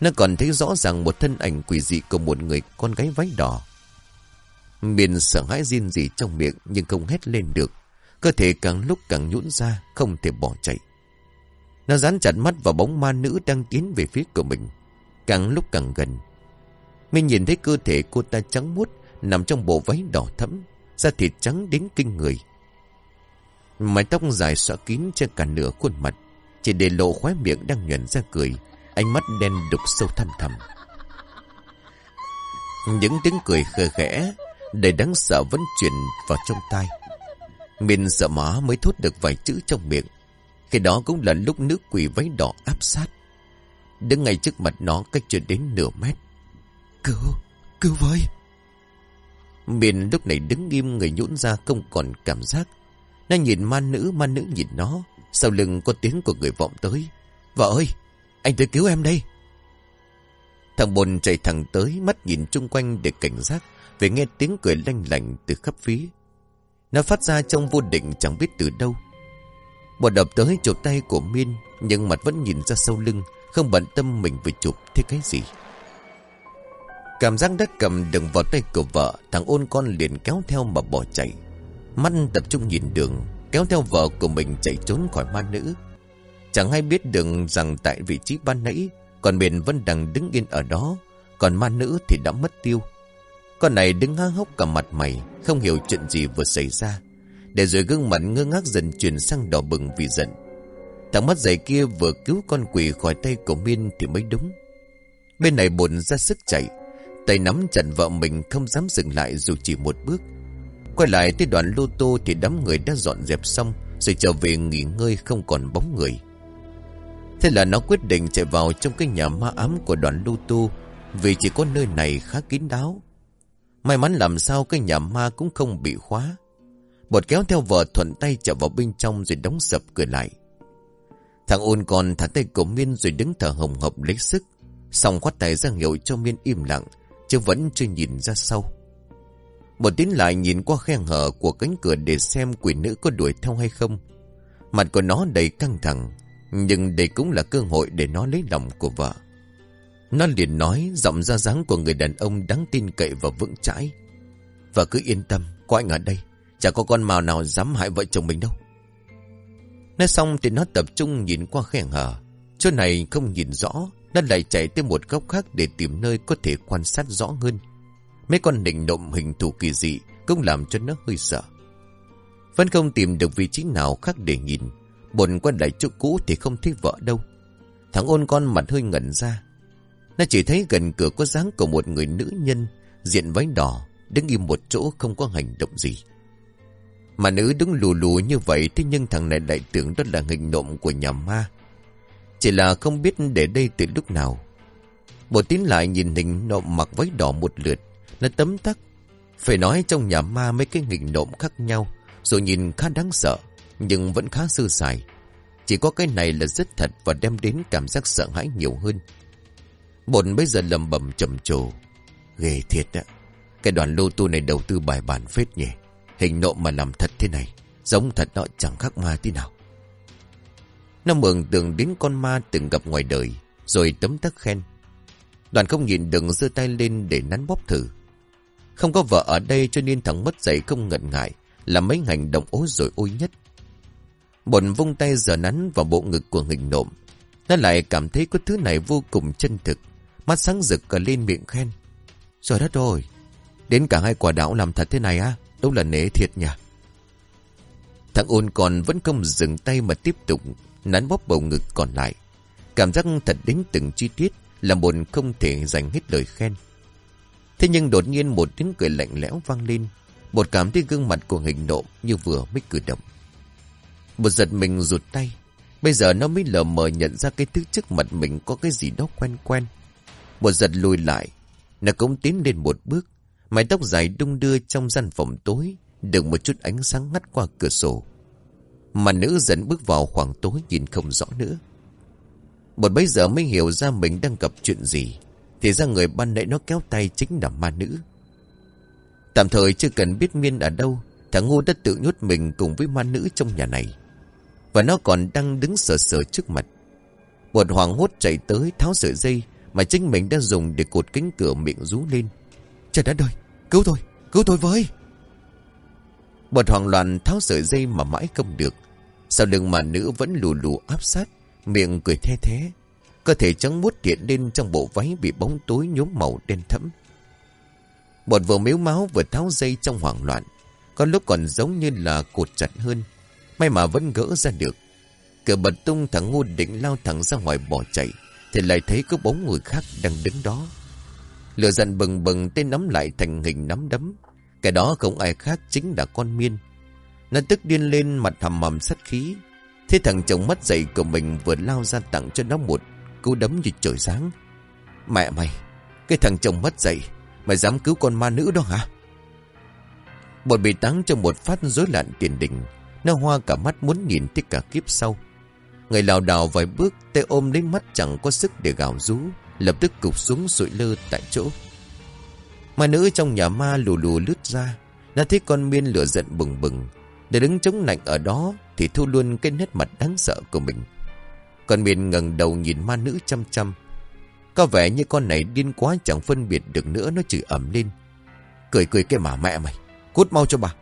Nó còn thấy rõ ràng một thân ảnh quỷ dị của một người con gái váy đỏ. Miên sợ hãi riêng gì trong miệng nhưng không hét lên được. Cơ thể càng lúc càng nhũn ra, không thể bỏ chạy. Nó dán chặt mắt vào bóng ma nữ đang tiến về phía của mình. Càng lúc càng gần. Mình nhìn thấy cơ thể cô ta trắng muốt nằm trong bộ váy đỏ thẫm, da thịt trắng đến kinh người. Mái tóc dài xõa kín trên cả nửa khuôn mặt, chỉ để lộ khóe miệng đang nhuận ra cười, ánh mắt đen đục sâu thăm thầm. Những tiếng cười khờ khẽ, đầy đáng sợ vẫn truyền vào trong tai. Mình sợ má mới thốt được vài chữ trong miệng. Khi đó cũng là lúc nước quỷ váy đỏ áp sát. Đứng ngay trước mặt nó cách chưa đến nửa mét. Cứu, cứu với. Miền lúc này đứng im người nhũn ra không còn cảm giác. Nó nhìn ma nữ, ma nữ nhìn nó. Sau lưng có tiếng của người vọng tới. Vợ ơi, anh tới cứu em đây. Thằng bồn chạy thẳng tới, mắt nhìn chung quanh để cảnh giác, về nghe tiếng cười lanh lành từ khắp phía. Nó phát ra trong vô định chẳng biết từ đâu. Bọn đập tới chụp tay của Min nhưng mặt vẫn nhìn ra sau lưng, không bận tâm mình vừa chụp thế cái gì. Cảm giác đất cầm đừng vào tay của vợ, thằng ôn con liền kéo theo mà bỏ chạy. Mắt tập trung nhìn đường, kéo theo vợ của mình chạy trốn khỏi ma nữ. Chẳng hay biết đường rằng tại vị trí ban nãy, còn miền vẫn đang đứng yên ở đó, còn ma nữ thì đã mất tiêu. Con này đứng há hốc cả mặt mày, không hiểu chuyện gì vừa xảy ra. Để rồi gương mặt ngơ ngác dần chuyển sang đỏ bừng vì giận. Thằng mắt dày kia vừa cứu con quỷ khỏi tay của Miên thì mới đúng. Bên này bồn ra sức chạy, tay nắm chặt vợ mình không dám dừng lại dù chỉ một bước. Quay lại tới đoạn lô tô thì đám người đã dọn dẹp xong rồi trở về nghỉ ngơi không còn bóng người. Thế là nó quyết định chạy vào trong cái nhà ma ám của đoàn lô tô vì chỉ có nơi này khá kín đáo. May mắn làm sao cái nhà ma cũng không bị khóa. Bột kéo theo vợ thuận tay trở vào bên trong rồi đóng sập cửa lại. Thằng ôn còn thả tay cổ Miên rồi đứng thở hồng hộc lấy sức. Xong khoát tay ra hiệu cho Miên im lặng, chứ vẫn chưa nhìn ra sau. Bột tiến lại nhìn qua khe hở của cánh cửa để xem quỷ nữ có đuổi theo hay không. Mặt của nó đầy căng thẳng, nhưng đây cũng là cơ hội để nó lấy lòng của vợ. Nó liền nói giọng ra dáng của người đàn ông đáng tin cậy và vững chãi. và cứ yên tâm, có anh ở đây. Chả có con màu nào dám hại vợ chồng mình đâu. Nói xong thì nó tập trung nhìn qua khe hở. Chỗ này không nhìn rõ, nó lại chạy tới một góc khác để tìm nơi có thể quan sát rõ hơn. Mấy con nịnh nộm hình thù kỳ dị cũng làm cho nó hơi sợ. Vẫn không tìm được vị trí nào khác để nhìn. Bồn quay lại chỗ cũ thì không thấy vợ đâu. Thằng ôn con mặt hơi ngẩn ra. Nó chỉ thấy gần cửa có dáng của một người nữ nhân, diện váy đỏ, đứng im một chỗ không có hành động gì. Mà nữ đứng lù lù như vậy thế nhưng thằng này lại tưởng đó là hình nộm của nhà ma. Chỉ là không biết để đây từ lúc nào. Một tín lại nhìn hình nộm mặc váy đỏ một lượt, nó tấm tắc. Phải nói trong nhà ma mấy cái hình nộm khác nhau, rồi nhìn khá đáng sợ, nhưng vẫn khá sơ sài. Chỉ có cái này là rất thật và đem đến cảm giác sợ hãi nhiều hơn. Bồn bây giờ lầm bầm trầm trồ. Ghê thiệt ạ. Cái đoàn lô tu này đầu tư bài bản phết nhỉ. Hình nộm mà làm thật thế này. Giống thật đó, chẳng khác ma tí nào. Nó mường tưởng đến con ma từng gặp ngoài đời. Rồi tấm tắc khen. Đoàn không nhìn đừng giơ tay lên để nắn bóp thử. Không có vợ ở đây cho nên thằng mất dậy không ngần ngại. Làm mấy hành động ố rồi ôi nhất. Bồn vung tay giờ nắn vào bộ ngực của hình nộm. Nó lại cảm thấy có thứ này vô cùng chân thực. Mắt sáng rực cả lên miệng khen. Trời đất rồi, Đến cả hai quả đảo làm thật thế này á? Đúng là nể thiệt nhỉ? Thằng ôn còn vẫn không dừng tay mà tiếp tục nắn bóp bầu ngực còn lại. Cảm giác thật đến từng chi tiết là một không thể dành hết lời khen. Thế nhưng đột nhiên một tiếng cười lạnh lẽo vang lên. Một cảm thấy gương mặt của hình nộm như vừa mới cử động. Một giật mình rụt tay. Bây giờ nó mới lờ mờ nhận ra cái thứ trước mặt mình có cái gì đó quen quen. Một giật lùi lại. Nó cũng tiến lên một bước. Mái tóc dài đung đưa trong gian phòng tối. Được một chút ánh sáng ngắt qua cửa sổ. Mà nữ dẫn bước vào khoảng tối nhìn không rõ nữa. Một bấy giờ mới hiểu ra mình đang gặp chuyện gì. Thì ra người ban nãy nó kéo tay chính là ma nữ. Tạm thời chưa cần biết Miên ở đâu. Thằng ngu đã tự nhốt mình cùng với ma nữ trong nhà này. Và nó còn đang đứng sờ sờ trước mặt. Một hoàng hốt chạy tới tháo sợi dây mà chính mình đã dùng để cột cánh cửa miệng rú lên. Trời đất ơi, cứu tôi, cứu tôi với. bột hoàng loạn tháo sợi dây mà mãi không được. Sau lưng mà nữ vẫn lù lù áp sát, miệng cười the thế. Cơ thể trắng muốt hiện lên trong bộ váy bị bóng tối nhuốm màu đen thẫm. bột vừa miếu máu vừa tháo dây trong hoảng loạn. Có lúc còn giống như là cột chặt hơn. May mà vẫn gỡ ra được. Cửa bật tung thằng ngu định lao thẳng ra ngoài bỏ chạy. Thì lại thấy có bóng người khác đang đứng đó. Lửa giận bừng bừng tên nắm lại thành hình nắm đấm. Cái đó không ai khác chính là con miên. Nó tức điên lên mặt hầm hầm sắt khí. Thế thằng chồng mất dậy của mình vừa lao ra tặng cho nó một cú đấm như trời sáng. Mẹ mày, cái thằng chồng mất dậy, mày dám cứu con ma nữ đó hả? bọn bị táng trong một phát rối loạn tiền đình. Nó hoa cả mắt muốn nhìn thấy cả kiếp sau. Người lào đảo vài bước, tay ôm lấy mắt chẳng có sức để gào rú, lập tức cục xuống sụi lơ tại chỗ. Ma nữ trong nhà ma lù lù lướt ra, nó thấy con miên lửa giận bừng bừng. Để đứng chống lạnh ở đó thì thu luôn cái nét mặt đáng sợ của mình. Con miên ngẩng đầu nhìn ma nữ chăm chăm. Có vẻ như con này điên quá chẳng phân biệt được nữa nó chửi ẩm lên. Cười cười cái mà mẹ mày, cút mau cho bà.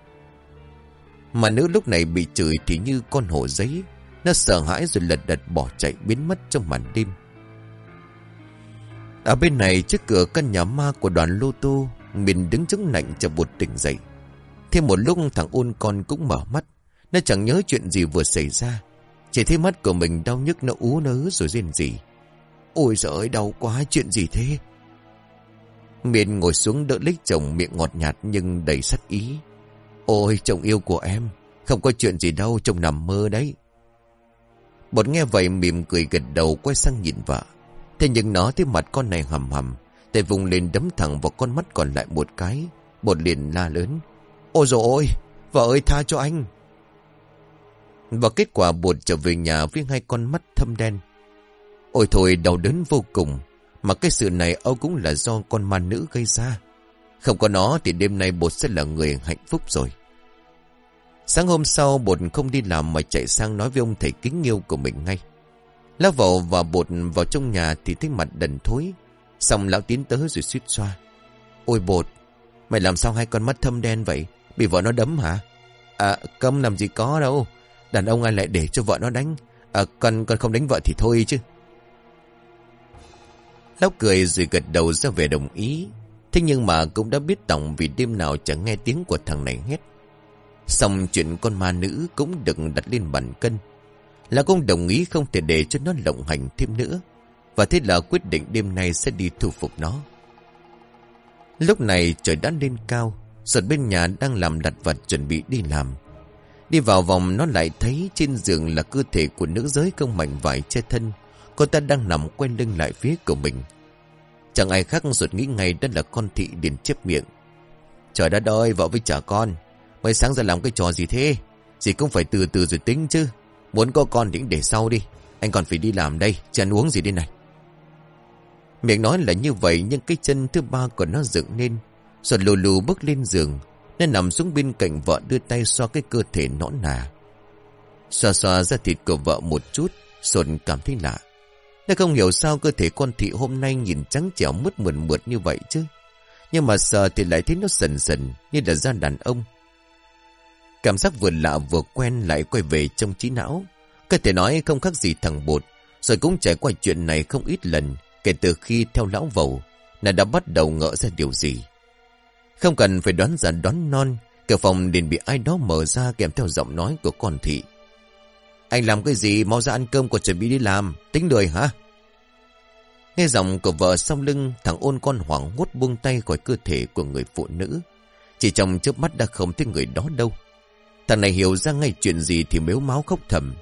Mà nữ lúc này bị chửi thì như con hổ giấy. Nó sợ hãi rồi lật đật bỏ chạy biến mất trong màn đêm. Ở bên này trước cửa căn nhà ma của đoàn lô tô, mình đứng chống lạnh cho bột tỉnh dậy. Thêm một lúc thằng ôn con cũng mở mắt. Nó chẳng nhớ chuyện gì vừa xảy ra. Chỉ thấy mắt của mình đau nhức nó ú nớ rồi riêng gì. Ôi giời ơi đau quá chuyện gì thế? Miền ngồi xuống đỡ lấy chồng miệng ngọt nhạt nhưng đầy sắt ý. Ôi chồng yêu của em, không có chuyện gì đâu chồng nằm mơ đấy. Bột nghe vậy mỉm cười gật đầu quay sang nhìn vợ. Thế nhưng nó thấy mặt con này hầm hầm, tay vùng lên đấm thẳng vào con mắt còn lại một cái. Bột liền la lớn. Ôi dồi ôi, vợ ơi tha cho anh. Và kết quả bột trở về nhà với hai con mắt thâm đen. Ôi thôi đau đớn vô cùng. Mà cái sự này âu cũng là do con ma nữ gây ra. Không có nó thì đêm nay bột sẽ là người hạnh phúc rồi. Sáng hôm sau bột không đi làm mà chạy sang nói với ông thầy kính yêu của mình ngay. Lão vào và bột vào trong nhà thì thấy mặt đần thối. Xong lão tiến tới rồi suýt xoa. Ôi bột, mày làm sao hai con mắt thâm đen vậy? Bị vợ nó đấm hả? À, câm làm gì có đâu. Đàn ông ai lại để cho vợ nó đánh. À, con, con không đánh vợ thì thôi chứ. Lão cười rồi gật đầu ra về đồng ý. Thế nhưng mà cũng đã biết tổng vì đêm nào chẳng nghe tiếng của thằng này hết. Xong chuyện con ma nữ cũng đừng đặt lên bàn cân. Là cũng đồng ý không thể để cho nó lộng hành thêm nữa. Và thế là quyết định đêm nay sẽ đi thu phục nó. Lúc này trời đã lên cao. Giọt bên nhà đang làm đặt vật chuẩn bị đi làm. Đi vào vòng nó lại thấy trên giường là cơ thể của nữ giới không mảnh vải che thân. Cô ta đang nằm quay lưng lại phía của mình. Chẳng ai khác ruột nghĩ ngay đó là con thị điền chép miệng. Trời đất ơi, vợ với trả con. Mới sáng ra làm cái trò gì thế? Gì cũng phải từ từ rồi tính chứ. Muốn có con thì để sau đi. Anh còn phải đi làm đây, chứ ăn uống gì đây này. Miệng nói là như vậy nhưng cái chân thứ ba của nó dựng lên. Rồi lù lù bước lên giường. Nó nằm xuống bên cạnh vợ đưa tay xoa cái cơ thể nõn nà. Xoa xoa ra thịt của vợ một chút, sồn cảm thấy lạ. Nó không hiểu sao cơ thể con thị hôm nay nhìn trắng trẻo mứt mượt mượt như vậy chứ. Nhưng mà sợ thì lại thấy nó sần sần như là da đàn ông. Cảm giác vừa lạ vừa quen lại quay về trong trí não. Có thể nói không khác gì thằng bột. Rồi cũng trải qua chuyện này không ít lần kể từ khi theo lão vầu. Nó đã bắt đầu ngỡ ra điều gì. Không cần phải đoán giả đoán non. Cửa phòng liền bị ai đó mở ra kèm theo giọng nói của con thị. Anh làm cái gì mau ra ăn cơm còn chuẩn bị đi làm. Tính đời hả? Nghe giọng của vợ sau lưng, thằng ôn con hoảng hốt buông tay khỏi cơ thể của người phụ nữ. Chỉ trong chớp mắt đã không thấy người đó đâu. Thằng này hiểu ra ngay chuyện gì thì mếu máu khóc thầm.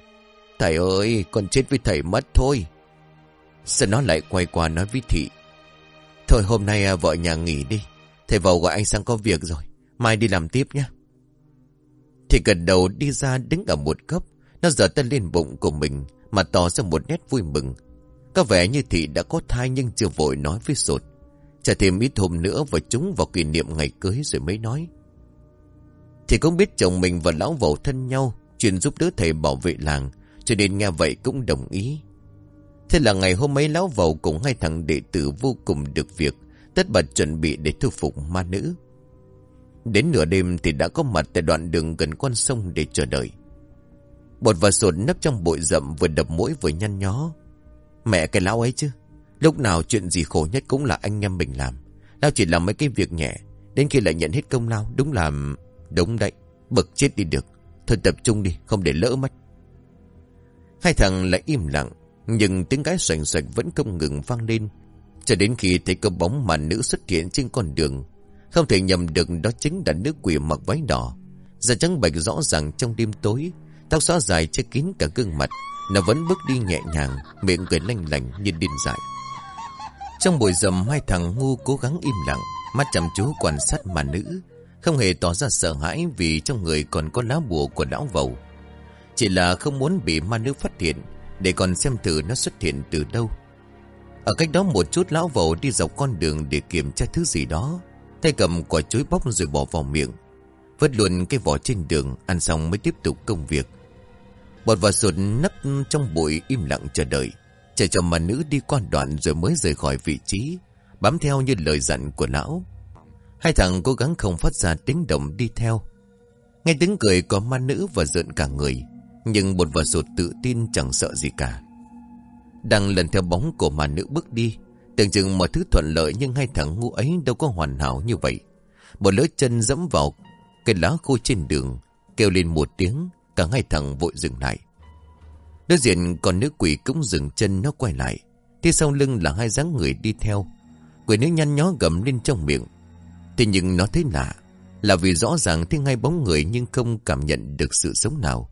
Thầy ơi, con chết với thầy mất thôi. sao nó lại quay qua nói với thị. Thôi hôm nay à, vợ nhà nghỉ đi. Thầy vào gọi anh sang có việc rồi. Mai đi làm tiếp nhé. Thì gần đầu đi ra đứng ở một góc. Nó giở tay lên bụng của mình mà tỏ ra một nét vui mừng. Có vẻ như thị đã có thai nhưng chưa vội nói với sột. Chờ thêm ít hôm nữa và chúng vào kỷ niệm ngày cưới rồi mới nói. Thì cũng biết chồng mình và lão vẩu thân nhau, chuyện giúp đỡ thầy bảo vệ làng, cho nên nghe vậy cũng đồng ý. Thế là ngày hôm ấy lão vẩu cùng hai thằng đệ tử vô cùng được việc, tất bật chuẩn bị để thu phục ma nữ. Đến nửa đêm thì đã có mặt tại đoạn đường gần con sông để chờ đợi. Bột và sột nấp trong bụi rậm vừa đập mũi vừa nhăn nhó. Mẹ cái lão ấy chứ. Lúc nào chuyện gì khổ nhất cũng là anh em mình làm. Lão chỉ làm mấy cái việc nhẹ. Đến khi lại nhận hết công lao. Đúng là... Đúng đấy. Bực chết đi được. Thôi tập trung đi. Không để lỡ mất. Hai thằng lại im lặng. Nhưng tiếng gái xoành xoạch vẫn không ngừng vang lên. Cho đến khi thấy có bóng màn nữ xuất hiện trên con đường. Không thể nhầm được đó chính là nữ quỷ mặc váy đỏ. Da trắng bạch rõ ràng trong đêm tối. Tóc xóa dài che kín cả gương mặt. Nó vẫn bước đi nhẹ nhàng, miệng cười lanh lành như điên dại. Trong buổi rầm hai thằng ngu cố gắng im lặng, mắt chăm chú quan sát mà nữ, không hề tỏ ra sợ hãi vì trong người còn có lá bùa của lão vầu. Chỉ là không muốn bị ma nữ phát hiện, để còn xem thử nó xuất hiện từ đâu. Ở cách đó một chút lão vầu đi dọc con đường để kiểm tra thứ gì đó, tay cầm quả chuối bóc rồi bỏ vào miệng. Vứt luôn cái vỏ trên đường, ăn xong mới tiếp tục công việc. Bọt và sụt nấp trong bụi im lặng chờ đợi. Chờ cho mà nữ đi qua đoạn rồi mới rời khỏi vị trí. Bám theo như lời dặn của lão. Hai thằng cố gắng không phát ra tiếng động đi theo. Nghe tiếng cười có ma nữ và giận cả người. Nhưng bột và sột tự tin chẳng sợ gì cả. Đang lần theo bóng của ma nữ bước đi. Tưởng chừng mọi thứ thuận lợi nhưng hai thằng ngu ấy đâu có hoàn hảo như vậy. Một lỡ chân dẫm vào cây lá khô trên đường. Kêu lên một tiếng, Cả hai thằng vội dừng lại Đối diện còn nữ quỷ cũng dừng chân, nó quay lại Phía sau lưng là hai dáng người đi theo Quỷ nữ nhăn nhó gầm lên trong miệng Thế nhưng nó thấy lạ, Là vì rõ ràng thấy ngay bóng người Nhưng không cảm nhận được sự sống nào.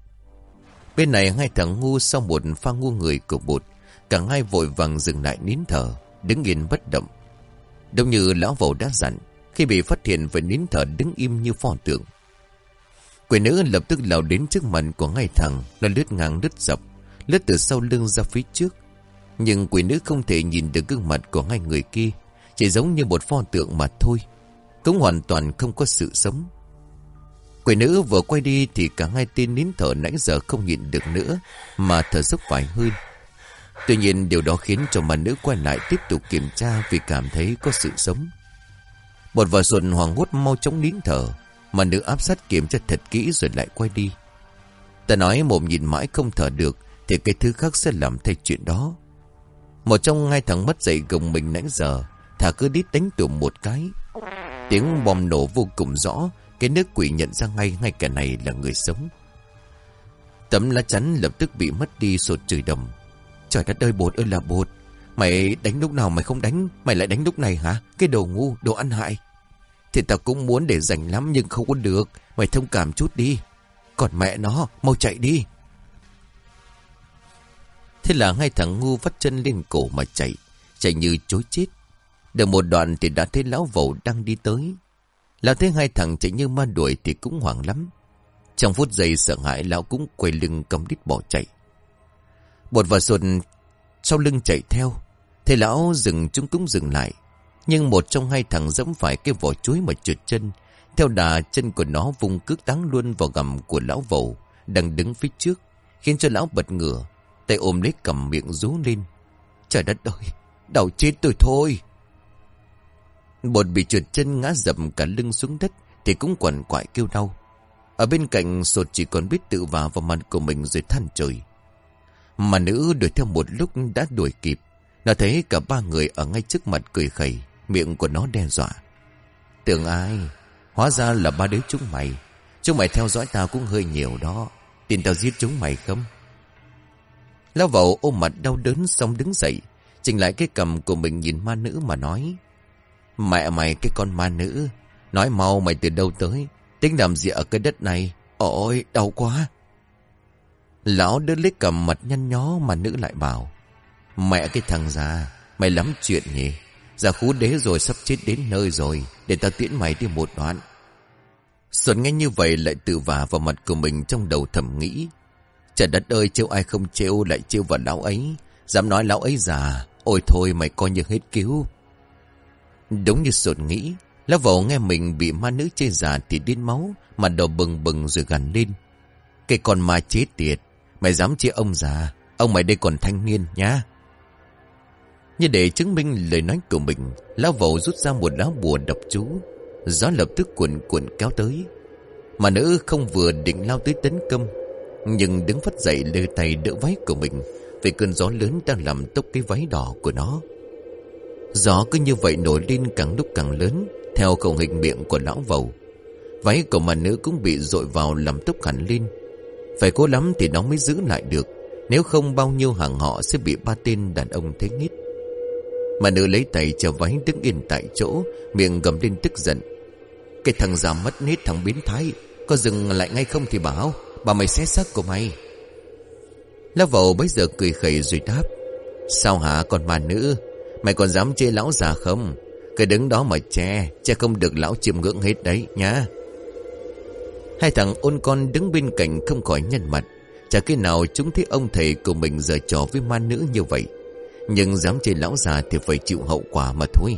Bên này hai thằng ngu Sau một pha ngu người của bột, Cả hai vội vàng dừng lại nín thở, Đứng yên bất động. Đông như lão vầu đã dặn, Khi bị phát hiện phải nín thở đứng im như pho tượng. Quỷ nữ lập tức lao đến trước mặt của ngay thằng, Nó lướt ngang lướt dọc, Lướt từ sau lưng ra phía trước. Nhưng quỷ nữ không thể nhìn được gương mặt của ngay người kia, Chỉ giống như một pho tượng mà thôi. Cũng hoàn toàn không có sự sống. Quỷ nữ vừa quay đi Thì cả hai tên nín thở nãy giờ không nhịn được nữa, Mà thở dốc phải hơn Tuy nhiên điều đó khiến cho mà nữ quay lại tiếp tục kiểm tra Vì cảm thấy có sự sống. Một vợ xuân hoàng hốt mau chóng nín thở mà nữ áp sát kiểm tra thật kỹ rồi lại quay đi. Ta nói mồm nhìn mãi không thở được Thì cái thứ khác sẽ làm thay chuyện đó. Một trong hai thằng mất dậy gồng mình nãy giờ Thả cứ đít đánh tụm một cái. Tiếng bom nổ vô cùng rõ Cái nước quỷ nhận ra ngay Ngay cả này là người sống Tấm lá chắn lập tức bị mất đi sột chửi đầm Trời đất ơi bột ơi là bột Mày đánh lúc nào mày không đánh Mày lại đánh lúc này hả Cái đồ ngu đồ ăn hại thì tao cũng muốn để dành lắm nhưng không có được. Mày thông cảm chút đi. Còn mẹ nó, mau chạy đi. Thế là hai thằng ngu vắt chân lên cổ mà chạy. Chạy như chối chết. Được một đoạn thì đã thấy lão vầu đang đi tới. Lão thấy hai thằng chạy như ma đuổi thì cũng hoảng lắm. Trong phút giây sợ hãi, lão cũng quay lưng cầm đít bỏ chạy. Bột và xuân sau lưng chạy theo. Thế lão dừng, chúng cũng dừng lại. Nhưng một trong hai thằng dẫm phải cái vỏ chuối mà trượt chân. Theo đà, chân của nó vùng cước táng luôn vào gầm của lão vầu, đang đứng phía trước. Khiến cho lão bật ngửa. Tay ôm lấy cầm miệng rú lên. Trời đất ơi! Đau chết tôi thôi! Bột bị trượt chân ngã dầm cả lưng xuống đất thì cũng quẩn quại kêu đau. Ở bên cạnh, sột chỉ còn biết tự vào vào mặt của mình rồi than trời. Mà nữ đuổi theo một lúc đã đuổi kịp. Nó thấy cả ba người ở ngay trước mặt cười khẩy. Miệng của nó đe dọa Tưởng ai Hóa ra là ba đứa chúng mày Chúng mày theo dõi tao cũng hơi nhiều đó Tin tao giết chúng mày không Lao vào ôm mặt đau đớn xong đứng dậy, Chỉnh lại cái cầm của mình nhìn ma nữ mà nói. Mẹ mày cái con ma nữ. Nói mau mày từ đâu tới. Tính làm gì ở cái đất này. Ôi, đau quá. Lão đứa lấy cầm mặt nhăn nhó mà nữ lại bảo. Mẹ cái thằng già. Mày lắm chuyện nhỉ. Già khú đế rồi sắp chết đến nơi rồi. Để tao tiễn mày đi một đoạn. Xuân nghe như vậy lại tự vả vào mặt của mình trong đầu thầm nghĩ. Trời đất ơi trêu ai không trêu lại trêu vào lão ấy. Dám nói lão ấy già. Ôi thôi mày coi như hết cứu. Đúng như sột nghĩ. Lão vẩu nghe mình bị ma nữ chê già thì điên máu. Mà đầu bừng bừng rồi gằn lên. Cái con ma chết tiệt. Mày dám chê ông già. Ông mày đây còn thanh niên nhá. Như để chứng minh lời nói của mình. Lão vẩu rút ra một lá bùa độc chú. Gió lập tức cuộn cuộn kéo tới Mà nữ không vừa định lao tới tấn công, Nhưng đứng phát dậy lơ tay đỡ váy của mình Vì cơn gió lớn đang làm tốc cái váy đỏ của nó Gió cứ như vậy nổi lên càng lúc càng lớn, Theo khẩu hình miệng của lão vầu. Váy của mà nữ cũng bị dội vào làm tốc hẳn lên. Phải cố lắm thì nó mới giữ lại được, Nếu không bao nhiêu hàng họ sẽ bị ba tên đàn ông thế nghít Mà nữ lấy tay chờ váy đứng yên tại chỗ, Miệng gầm lên tức giận. Cái thằng già mất nết thằng biến thái, Có dừng lại ngay không thì bảo, Bà mày xé xác của mày. Lão vầu bây giờ cười khẩy rồi đáp, Sao hả con mà nữ? Mày còn dám chê lão già không? Cái đứng đó mà che Che không được lão chiêm ngưỡng hết đấy, nhá. Hai thằng ôn con đứng bên cạnh không khỏi nhân mặt. Chả cái nào chúng thấy ông thầy của mình giờ trò với ma nữ như vậy. Nhưng dám chê lão già thì phải chịu hậu quả mà thôi.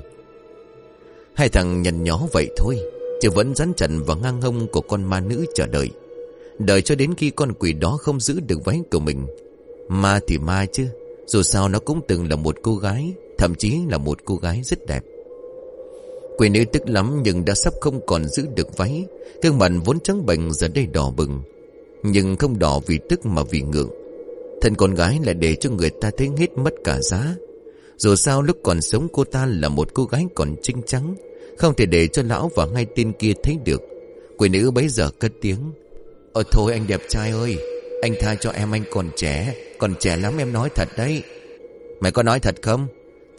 Hai thằng nhằn nhó vậy thôi, Chứ vẫn rắn chặn và ngang hông của con ma nữ chờ đợi. Đợi cho đến khi con quỷ đó không giữ được váy của mình. Ma thì ma chứ, Dù sao nó cũng từng là một cô gái. Thậm chí là một cô gái rất đẹp. Quỷ nữ tức lắm nhưng đã sắp không còn giữ được váy. Gương mặt vốn trắng bệnh giờ đây đỏ bừng, Nhưng không đỏ vì tức mà vì ngượng. Thân con gái lại để cho người ta thấy hết mất cả giá. Dù sao lúc còn sống cô ta là một cô gái còn trinh trắng không thể để cho lão và ngay tên kia thấy được. Quỷ nữ bấy giờ cất tiếng Ờ thôi anh đẹp trai ơi, Anh tha cho em, anh còn trẻ Còn trẻ lắm em nói thật đấy. Mày có nói thật không?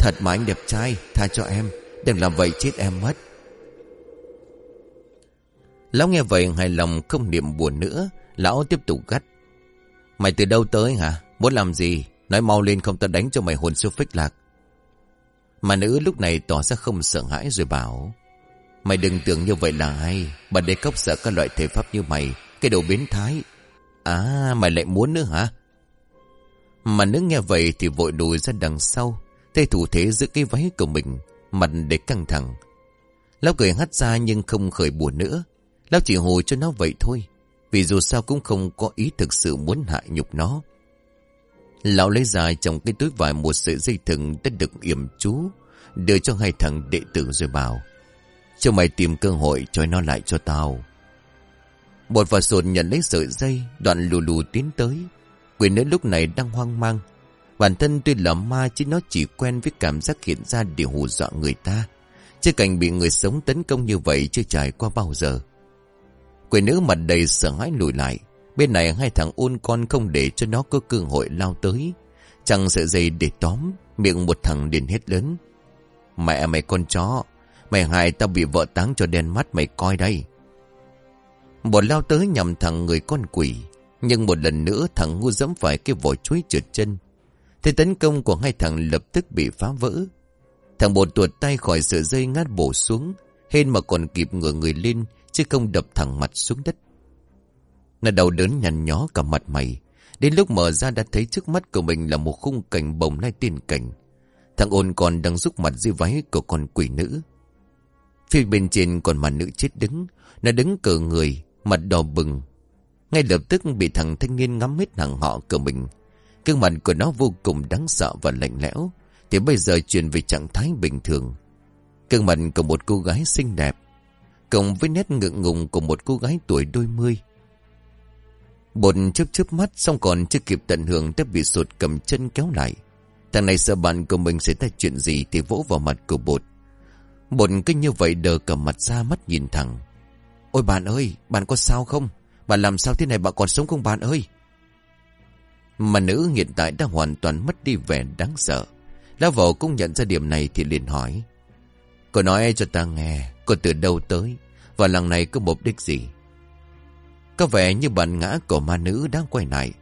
Thật mà anh đẹp trai, Tha cho em. Đừng làm vậy chết em mất. Lão nghe vậy hài lòng không niệm buồn nữa. Lão tiếp tục gắt. Mày từ đâu tới hả? Muốn làm gì? Nói mau lên không tao đánh cho mày hồn siêu phích lạc. Mà nữ lúc này tỏ ra không sợ hãi rồi bảo, Mày đừng tưởng như vậy là hay Bà đề cốc sợ các loại thể pháp như mày. Cái đồ biến thái. À mày lại muốn nữa hả? Mà nữ nghe vậy thì vội đùi ra đằng sau. Tay thủ thế giữ cái váy của mình Mặt để căng thẳng Lão cười hắt ra nhưng không khởi buồn nữa Lão chỉ hồ cho nó vậy thôi Vì dù sao cũng không có ý thực sự muốn hại nhục nó Lão lấy ra trong cái túi vải một sợi dây thừng đã được yểm chú, đưa cho hai thằng đệ tử rồi bảo. Cho mày tìm cơ hội cho nó lại cho tao. Bột và sồn nhận lấy sợi dây, đoạn lù lù tiến tới. Quỷ nữ lúc này đang hoang mang. Bản thân tuy là ma chứ nó chỉ quen với cảm giác hiện ra để hù dọa người ta. Chứ cảnh bị người sống tấn công như vậy chưa trải qua bao giờ. Quỷ nữ mặt đầy sợ hãi lùi lại. Bên này hai thằng ôn con không để cho nó có cơ hội lao tới. Chẳng sợ dây để tóm, miệng một thằng điền hết lớn. Mẹ mày con chó, mày hại tao bị vợ táng cho đen mắt mày coi đây. bọn lao tới nhằm thằng người con quỷ. Nhưng một lần nữa thằng ngu dẫm phải cái vỏ chuối trượt chân. Thế tấn công của hai thằng lập tức bị phá vỡ. Thằng bột tuột tay khỏi sợi dây ngát bổ xuống. Hên mà còn kịp ngửa người lên chứ không đập thẳng mặt xuống đất. Nó đau đớn nhằn nhó cả mặt mày. Đến lúc mở ra đã thấy trước mắt của mình là một khung cảnh bồng lai tiên cảnh. Thằng ôn còn đang rút mặt dưới váy của con quỷ nữ. Phía bên trên còn mà nữ chết đứng. Nó đứng cờ người, mặt đỏ bừng. Ngay lập tức bị thằng thanh niên ngắm hết hàng họ của mình. Cương mặt của nó vô cùng đáng sợ và lạnh lẽo. Thì bây giờ chuyển về trạng thái bình thường. Cương mặt của một cô gái xinh đẹp. Cộng với nét ngượng ngùng của một cô gái tuổi đôi mươi. Bột chớp chớp mắt xong còn chưa kịp tận hưởng đã bị sụt cầm chân kéo lại. Thằng này sợ bạn của mình sẽ ra chuyện gì thì vỗ vào mặt của bột. Bột cứ như vậy đờ cầm mặt ra mắt nhìn thẳng. Ôi bạn ơi, bạn có sao không? Bạn làm sao thế này bạn còn sống không bạn ơi? Mà nữ hiện tại đã hoàn toàn mất đi vẻ đáng sợ. Lão vẩu cũng nhận ra điểm này thì liền hỏi. Cô nói cho ta nghe, cô từ đâu tới, và lần này có mục đích gì? Có vẻ như bản ngã của ma nữ đang quay lại.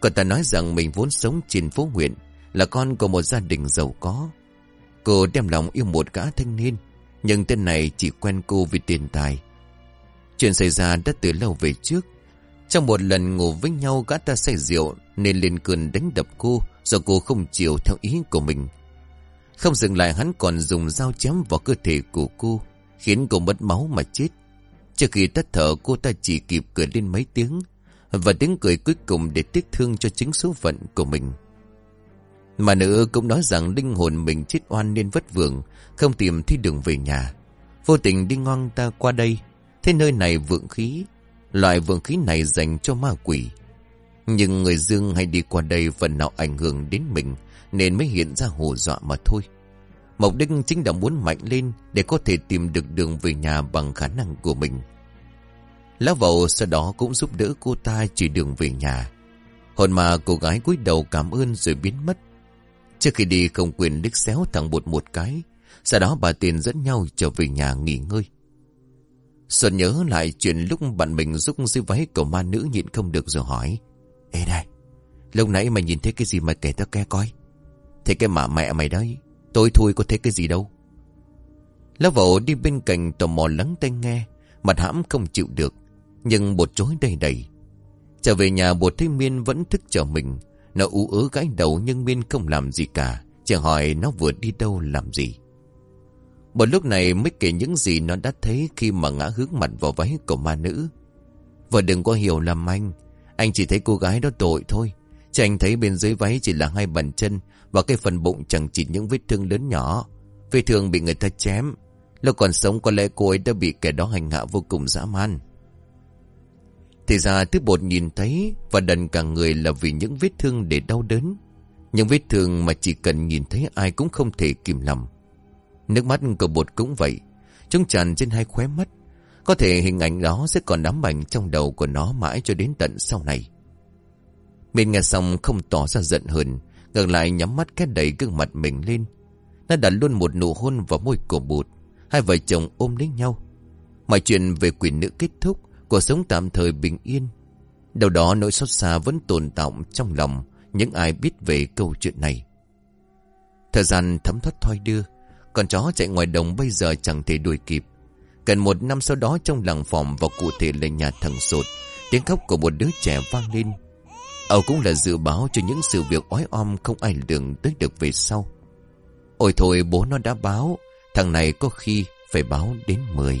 Cô ta nói rằng mình vốn sống trên phố huyện, là con của một gia đình giàu có. Cô đem lòng yêu một gã thanh niên, nhưng tên này chỉ quen cô vì tiền tài. Chuyện xảy ra đã từ lâu về trước. Trong một lần ngủ với nhau gã ta say rượu nên lên cơn đánh đập cô do cô không chịu theo ý của mình. Không dừng lại hắn còn dùng dao chém vào cơ thể của cô, khiến cô mất máu mà chết. Trước khi tắt thở cô ta chỉ kịp cười lên mấy tiếng, và tiếng cười cuối cùng để tiếc thương cho chính số phận của mình. Mà nữ cũng nói rằng linh hồn mình chết oan nên vất vưởng, không tìm thấy đường về nhà. Vô tình đi ngon ta qua đây, thế nơi này vượng khí, loại vương khí này dành cho ma quỷ. Nhưng người dương hay đi qua đây phần nào ảnh hưởng đến mình, nên mới hiện ra hù dọa mà thôi. Mục đích chính là muốn mạnh lên để có thể tìm được đường về nhà bằng khả năng của mình. Lá vầu sau đó cũng giúp đỡ cô ta chỉ đường về nhà. Hồn mà cô gái cúi đầu cảm ơn rồi biến mất. Trước khi đi không quyền đích xéo thằng bột một cái. Sau đó bà tiền dẫn nhau trở về nhà nghỉ ngơi. Xuân nhớ lại chuyện lúc bạn mình giúp dưới váy của ma nữ nhịn không được rồi hỏi. Ê đây, lúc nãy mày nhìn thấy cái gì mà kể tao nghe coi. Thấy cái mả mẹ mày đấy, tôi thôi có thấy cái gì đâu. Lão vậu đi bên cạnh tò mò lắng tai nghe, mặt hãm không chịu được, nhưng bột chối đầy đầy. Trở về nhà bột thấy Miên vẫn thức chờ mình, nó ú ớ gãi đầu nhưng Miên không làm gì cả, chẳng hỏi nó vừa đi đâu làm gì. Một lúc này mới kể những gì nó đã thấy khi mà ngã hướng mặt vào váy của ma nữ. Vợ đừng có hiểu lầm anh, anh chỉ thấy cô gái đó tội thôi. Chứ anh thấy bên dưới váy chỉ là hai bàn chân và cái phần bụng chẳng chỉ những vết thương lớn nhỏ. Vết thương bị người ta chém. Lúc còn sống có lẽ cô ấy đã bị kẻ đó hành hạ vô cùng dã man. Thì ra thứ bột nhìn thấy và đần cả người là vì những vết thương để đau đớn. Những vết thương mà chỉ cần nhìn thấy ai cũng không thể kìm lòng. Nước mắt của bột cũng vậy. Chúng tràn trên hai khóe mắt. Có thể hình ảnh đó sẽ còn nắm ảnh trong đầu của nó mãi cho đến tận sau này. Mình nghe xong không tỏ ra giận hơn, ngược lại nhắm mắt két đẩy gương mặt mình lên. Nó đặt luôn một nụ hôn vào môi của bụt. Hai vợ chồng ôm lấy nhau. Mọi chuyện về quỷ nữ kết thúc, cuộc sống tạm thời bình yên. Đầu đó nỗi xót xa vẫn tồn động trong lòng những ai biết về câu chuyện này. Thời gian thấm thoát thoi đưa, con chó chạy ngoài đồng bây giờ chẳng thể đuổi kịp. Gần một năm sau đó trong làng phòng và cụ thể là nhà thằng sột, tiếng khóc của một đứa trẻ vang lên. Âu cũng là dự báo cho những sự việc oái om không ai lường tới được về sau. Ôi thôi bố nó đã báo, thằng này có khi phải báo đến 10.